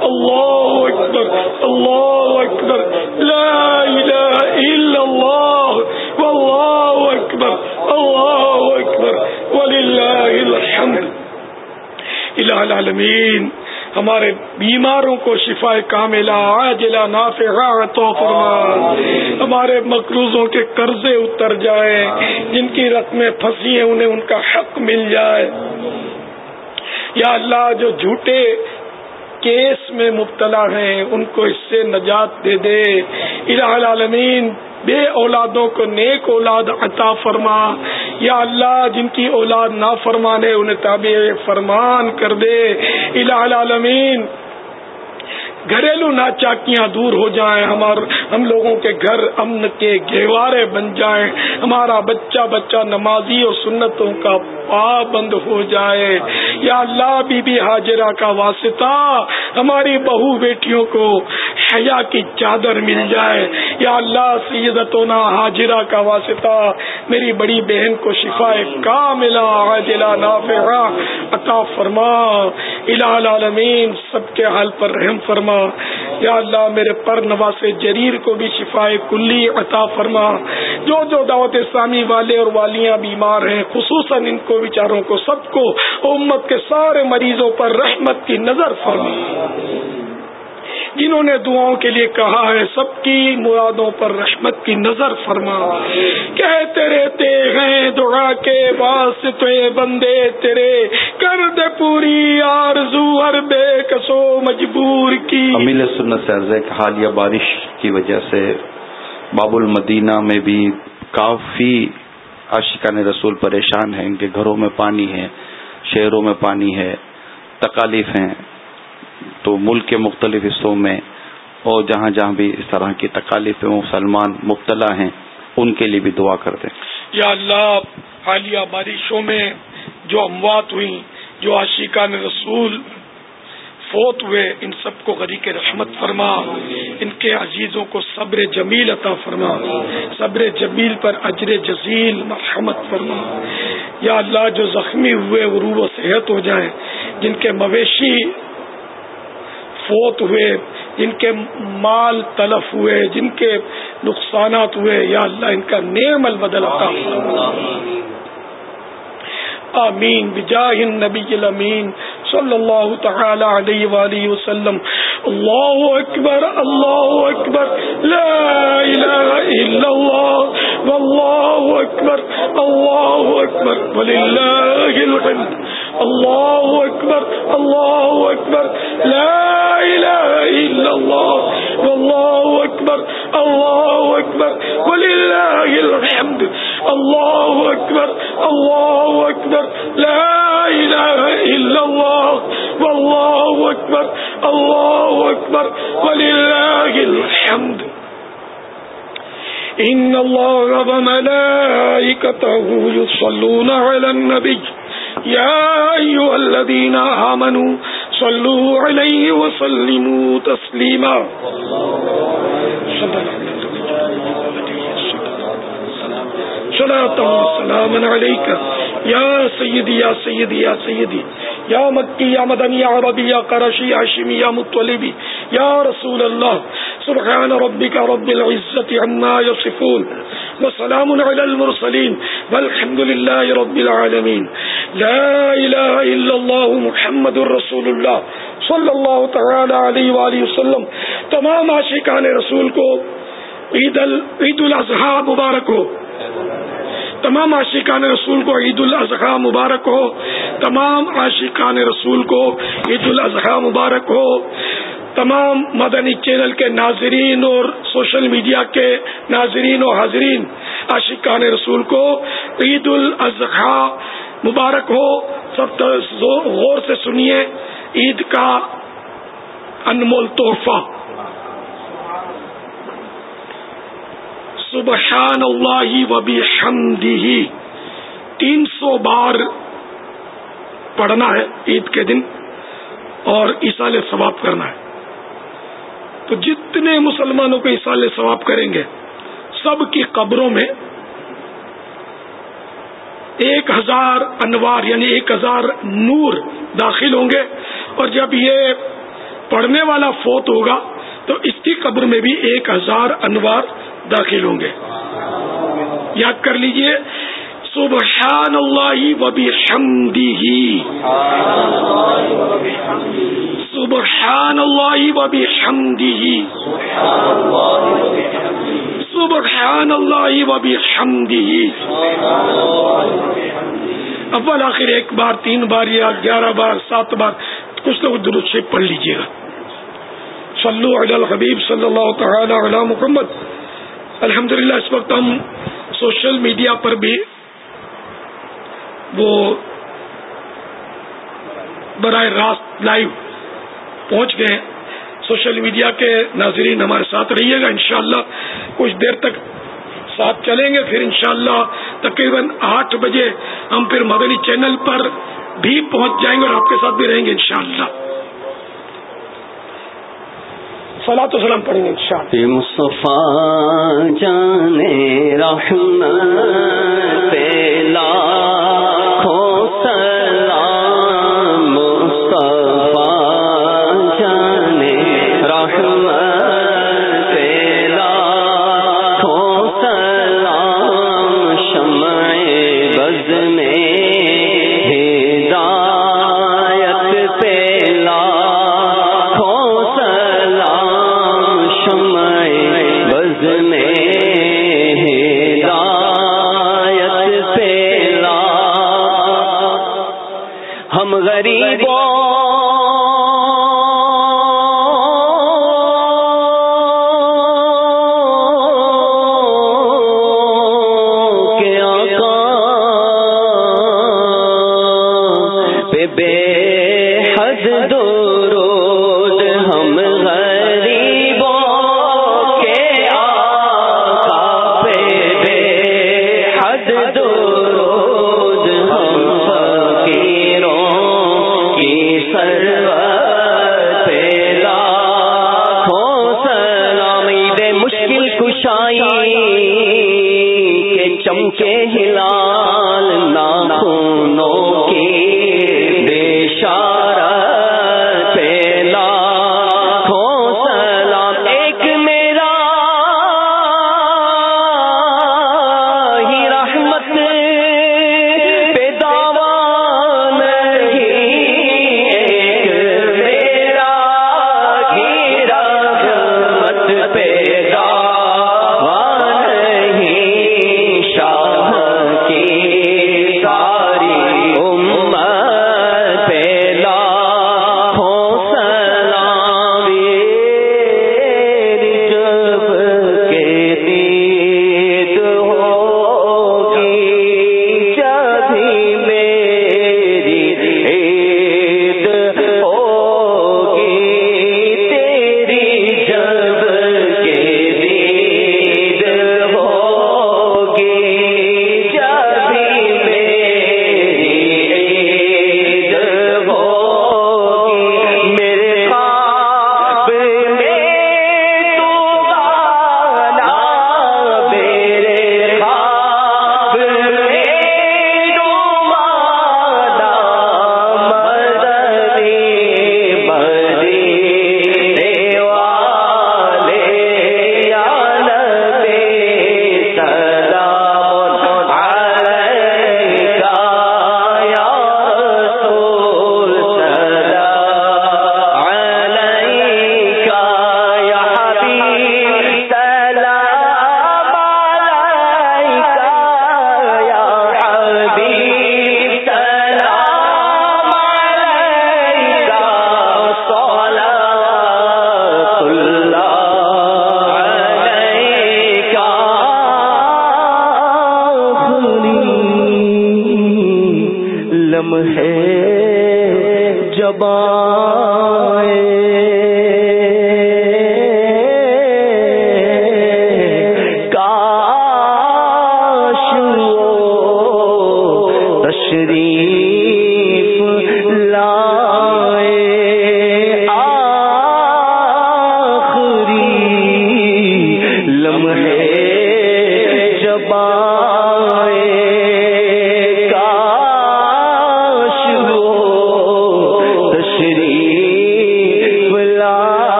اللہ اکبر اللہ اکبر لا الہ الا اللہ واللہ اکبر اللہ اکبر وللہ الحمد الہ العالمین ہمارے بیماروں کو شفا کاملہ عاجلہ نافعہ عطا فرما ہمارے مقروضوں کے قرضے اتر جائے جن کی رقمیں پھنسی ہیں انہیں ان کا حق مل جائے۔ یا اللہ جو جھوٹے کیس میں مبتلا ہیں ان کو اس سے نجات دے دے۔ الہ العالمین بے اولادوں کو نیک اولاد عطا فرما۔ یا اللہ، جن کی اولاد نہ فرمانے انہیں تابع فرمان کر دے۔ الہ العالمین، گھریلو ناچاکیاں دور ہو جائیں۔ ہمار، ہم لوگوں کے گھر امن کے گہوارے بن جائیں۔ ہمارا بچہ بچہ نمازی اور سنتوں کا پابند ہو جائے۔ یا اللہ، بی بی حاجرہ کا واسطہ، ہماری بہو بیٹیوں کو حیا کی چادر مل جائے۔ یا اللہ سیدتنا حاجرہ کا واسطہ۔ میری بڑی بہن کو شفا کا ملا حاجلہ نافعہ۔ عطا فرما۔ الہ العالمین، سب کے حال پر رحم فرما۔ یا اللہ، میرے پر نواز جریر کو بھی شفا کلی عطا فرما۔ جو جو دعوت اسلامی والے اور والیاں بیمار ہیں، خصوصاً ان کو، بیچاروں کو، سب کو، امت کے سارے مریضوں پر رحمت کی نظر فرما۔ جنہوں نے دعاؤں کے لیے کہا ہے، سب کی مرادوں پر رحمت کی نظر فرما۔ کہتے رہتے ہیں، دعا کے واسطے بندے تیرے۔ کر دے پوری آرزو، ہر بے کسو مجبور کی۔
امیل سنت حالیہ بارش کی وجہ سے باب المدینہ میں بھی کافی عاشقان رسول پریشان ہیں۔ ان کے گھروں میں پانی ہے، شہروں میں پانی ہے، تکالیف ہیں۔ تو ملک کے مختلف حصوں میں اور جہاں جہاں بھی اس طرح کی تکالیف مسلمان مبتلا ہیں، ان کے لیے بھی دعا کر دیں۔
یا اللہ، حالیہ بارشوں میں جو اموات ہوئی جو عاشقان رسول فوت ہوئے، ان سب کو غریق رحمت فرما، ان کے عزیزوں کو صبر جمیل عطا فرما، صبر جمیل پر اجر جزیل مرحمت فرما۔ یا اللہ، جو زخمی ہوئے غروب و صحت ہو جائیں، جن کے مویشی فوت ہوئے جن کے مال تلف ہوئے، جن کے نقصانات ہوئے، یا اللہ ان کا نعم البدل عطا آمین. بجاہ النبی الامین صلی اللہ تعالی علیہ وآلہ وسلم. اللہ اکبر اللہ اکبر. لا الہ الا اللہ. واللہ اکبر، اللہ اکبر. وللہ الحمد. اللہ اکبر اللہ اکبر. لا الہ الا اللہ. واللہ اکبر، اللہ اکبر. وللہ الحمد. اللہ اکبر اللہ اکبر لا الہ الا اللہ واللہ اکبر اللہ اکبر وللہ الحمد ان اللہ وملائکته يصلون على النبي يا أيها الذين آمنوا صلوا عليه وسلموا تسليما صلاة وسلاما عليك. يا سيدي يا سيدي يا سيدي. یا مکی یا مدنی یا عربی یا قرشی یا شمی یا مطلبی یا رسول اللہ سبحان ربك رب العزة عما يصفون وسلام على المرسلين والحمد لله رب العالمين. لا إله إلا الله محمد رسول الله صلی اللہ تعالی علیہ وآلہ وسلم. تمام عاشقان رسول کو عید عید الاضحیٰ مبارک ہو. تمام عاشقان رسول کو عید الاضحیٰ مبارک ہو، تمام عاشقان رسول کو عید الاضحیٰ مبارک ہو، تمام مدنی چینل کے ناظرین اور سوشل میڈیا کے ناظرین و حاضرین، عاشقان رسول کو عید الاضحیٰ مبارک ہو۔ سب غور سے سنیے، عید کا انمول تحفہ۔ سبحان اللہ وبی حمدی تین سو بار پڑھنا ہے عید کے دن اور عیسال ثواب کرنا ہے۔ تو جتنے مسلمانوں کو عیسال ثواب کریں گے، سب کی قبروں میں ایک ہزار انوار یعنی ایک ہزار نور داخل ہوں گے۔ اور جب یہ پڑھنے والا فوت ہوگا تو اس کی قبر میں بھی ایک ہزار انوار داخل ہوں گے۔ یاد کر لیجیے سبحان اللہ وبی حمدی سبحان اللہ وبی حمدی سبحان اللہ وبی حمدی اول آخر ایک بار، تین بار یا گیارہ بار، سات بار، کچھ تو درست سے پڑھ لیجیے گا۔ صلو علی الحبیب صلی اللہ تعالی علی محمد۔ الحمدللہ، اس وقت ہم سوشل میڈیا پر بھی وہ براہ راست لائیو پہنچ گئے سوشل میڈیا کے ناظرین ہمارے ساتھ رہیے گا، انشاءاللہ کچھ دیر تک ساتھ چلیں گے۔ پھر انشاءاللہ تقریباً آٹھ بجے ہم پھر مدنی چینل پر بھی پہنچ جائیں گے اور آپ کے ساتھ بھی رہیں گے، انشاءاللہ۔ سلا تو سلام پڑھیں گے ان شاء اللہ
مصطفیٰ جانے رحمت پیلا کے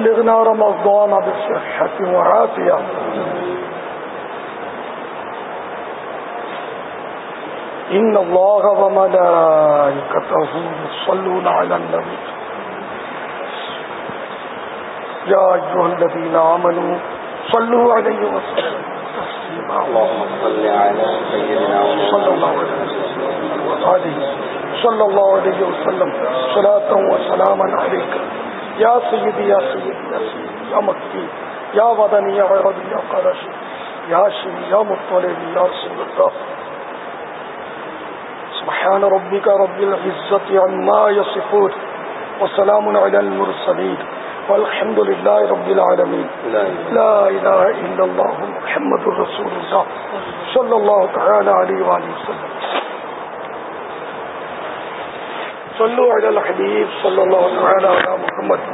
بلغنا رمضان بصحة وعافية إن الله وملائكته يصلون على النبي. يا أيها الذين آمنوا صلوا عليه وسلم تسليما.
اللهم صل على سيدنا
صلى الله عليه وسلم صلى الله عليه وسلم. صلاة وسلاما عليك. يا سيدي يا سيدي يا سيدي يا مكي يا وطني يا عربي يا قرشي يا شمي يا مطلب يا رسول الله سبحان ربك رب العزة عما يصفون وسلام على المرسلين والحمد لله رب العالمين لا إله إلا الله محمد رسول الله صلى الله تعالى عليه وآله وسلم. صلوا على الحبیب صلی اللہ تعالی علی محمد.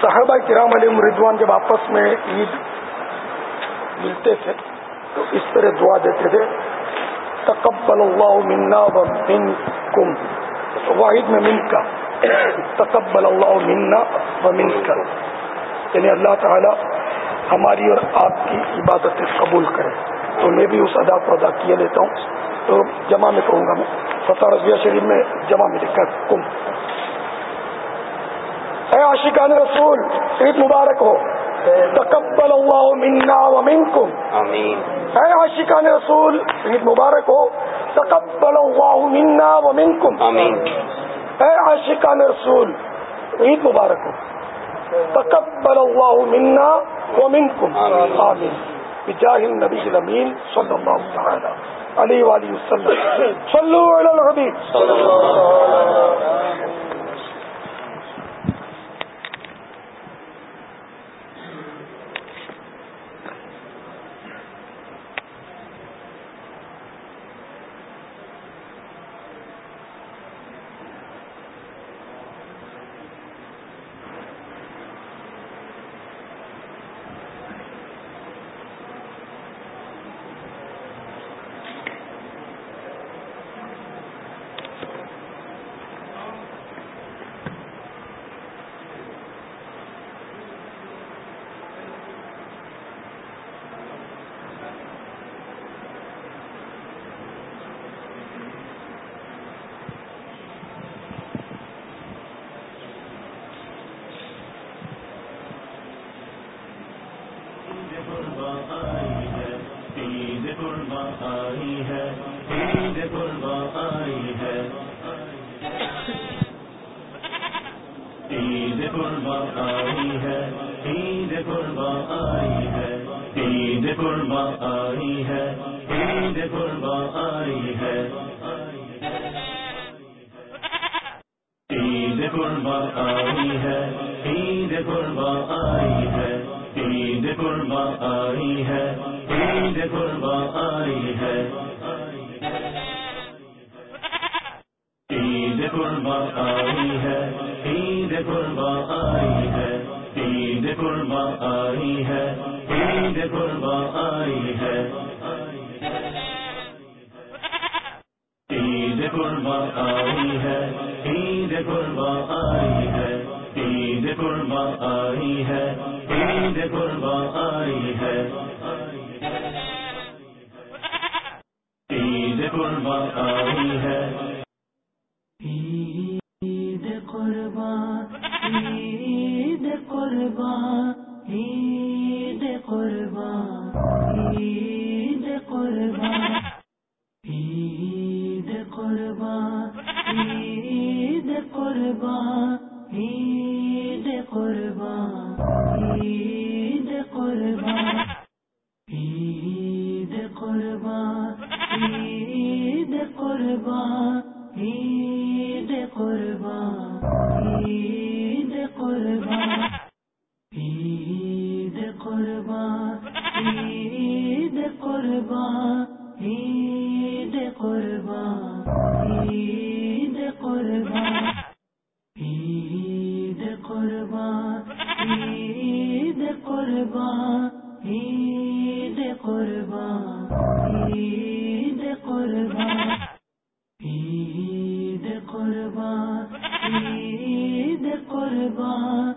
صحابہ کرام علیہ مردوان جب آپس میں عید ملتے تھے تو اس طرح دعا دیتے تھے، تقبل اللہ منا و منکم. واحد میں من کا تقبل اللہ منا و من کر یعنی اللہ تعالی ہماری اور آپ کی عبادتیں قبول کرے. تو میں بھی اس ادا کو ادا کیے لیتا ہوں۔ تو جمع میں کہوں گا میں۔ فتح رضیہ شریف میں جمع میں لکھا کم۔ اے عاشقان رسول عید مبارک ہو۔ تقبل اللہ منا و منکم۔ اے عاشقان رسول عید مبارک ہو۔ تقبل اللہ منا و منکم۔ اے عاشقان رسول عید مبارک ہو۔ تقبل اللہ منا و منکم۔ آمین۔ بجاہ النبی الامین صلی اللہ تعالی۔ علیہ وسلم۔ صلو علی الحبیب۔
آئی ہے، عید قربا آئی ہے۔ عید قربا آئی ہے، عید قربا آئی ہے۔ عید قربا آئی ہے، عید قربا آئی ہے۔ عید قربا آئی ہے، عید قربا آئی ہے۔ عید قربا آئی ہے، عید قربا آئی ہے۔ عید قربا آئی ہے، عید قربا آئی ہے۔ عید قربا آئی ہے، عید قربا آئی ہے۔ عید قربا آئی ہے۔ عید قربا قربان، عید قربان عید قربان عید قربان عید قربان عید قربان عید قربان عید قربان عید قربان قربان عید قربان عید قربان عید قربان عید قربان عید قربان عید قربان عید قربان عید قربان عید قربان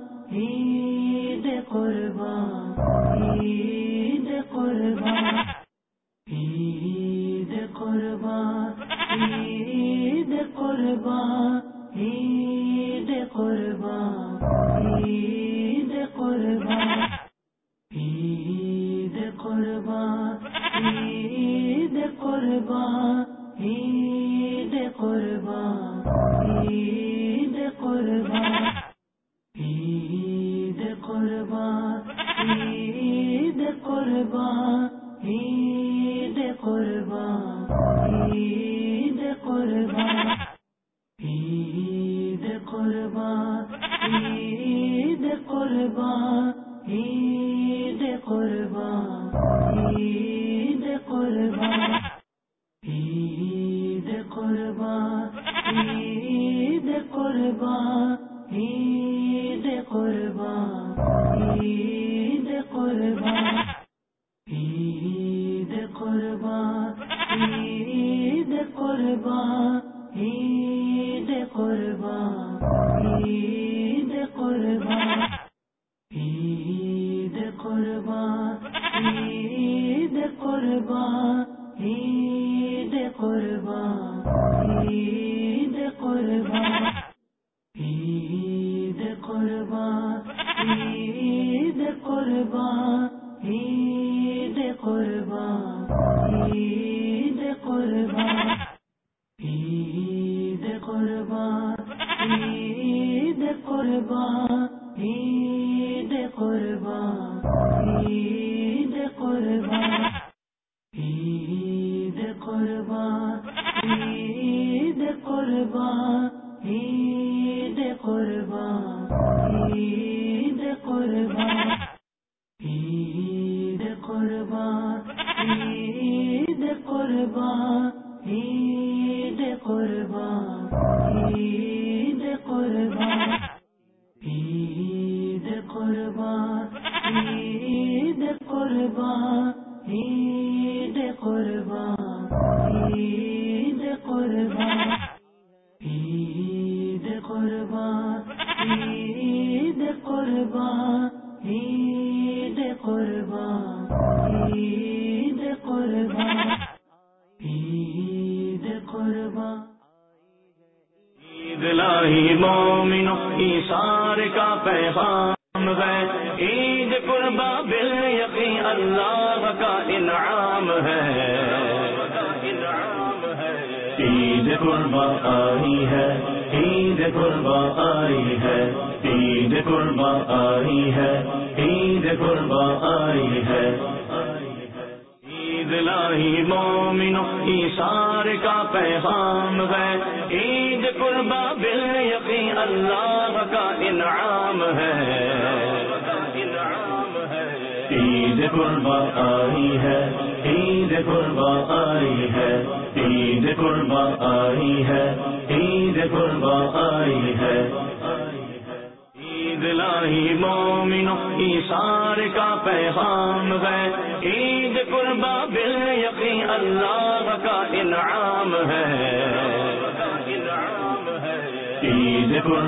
قربان عید قربان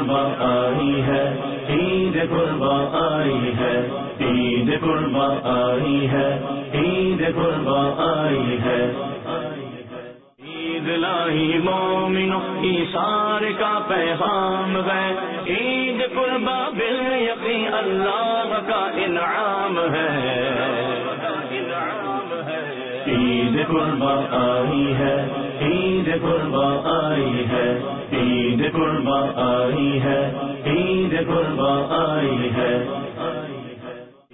قربا آئی ہے، عید قربا آئی ہے، عید قربا آئی ہے، عید قربا آئی ہے۔ عید لاہی مومنو اشار کا پیغام ہے۔ عید قربا بل یقین اللہ کا انعام ہے۔ عید قربا آئی ہے عید قربا آئی ہے، عید قربا آئی ہے، عید قربا آئی ہے۔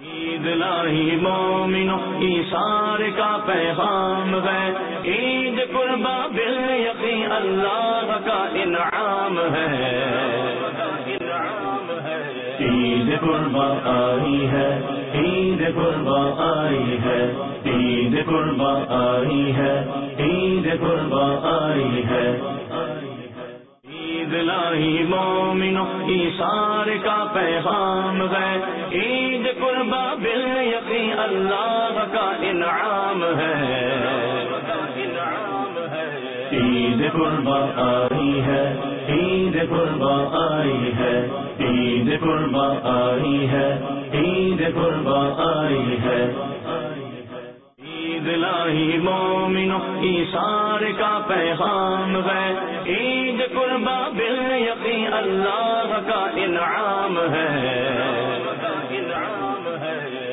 عید لاہی مومنو اشار کا پیغام ہے۔ عید قربا بل یقین اللہ کا انعام ہے۔ عید قربا آئی ہے عید قربا آئی ہے، عید قربا آئی ہے، عید قربا آئی ہے۔ عید لاہی مومنو اشار کا پیغام ہے۔ عید قربا بل یقین اللہ کا انعام ہے۔ عید قربا آئی ہے، عید قربا آئی ہے۔ عید قربا آئی ہے، عید قربا آئی ہے۔ عید لاہی مومنو اشار کا پیغام ہے۔ عید قربا بل یقین اللہ کا انعام ہے۔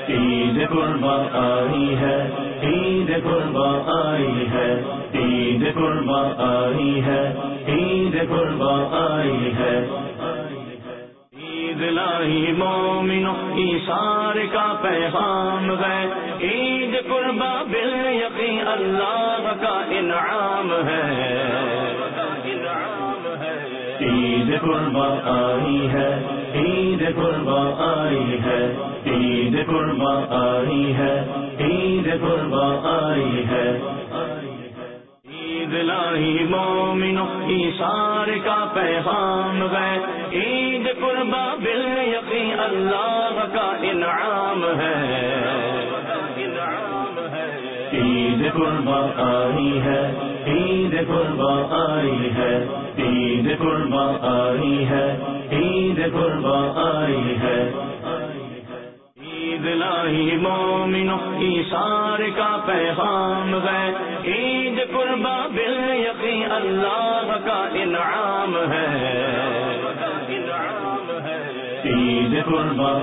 عید قربا آئی ہے، عید قربا آئی ہے۔ عید قربا آئی ہے، عید قربا آئی ہے۔ عید لاہی مومنو اشار کا پیغام ہے۔ عید قربا بل یقین اللہ کا انعام ہے۔ عید قربا آئی ہے، عید قربا آئی ہے۔ عید قربا آئی ہے، عید قربا آئی ہے۔ عید لاہی مومنو اشار کا پیغام ہے۔ عید قربا بل یقین اللہ کا انعام ہے۔ عید قربا آئی ہے، عید قربا آئی ہے۔ عید قربا آئی ہے، عید قربا آئی ہے۔ بلا ہی مومن مومنو اشار کا پیغام ہے۔ عید قربا بل یقین اللہ کا انعام ہے۔ عید قربا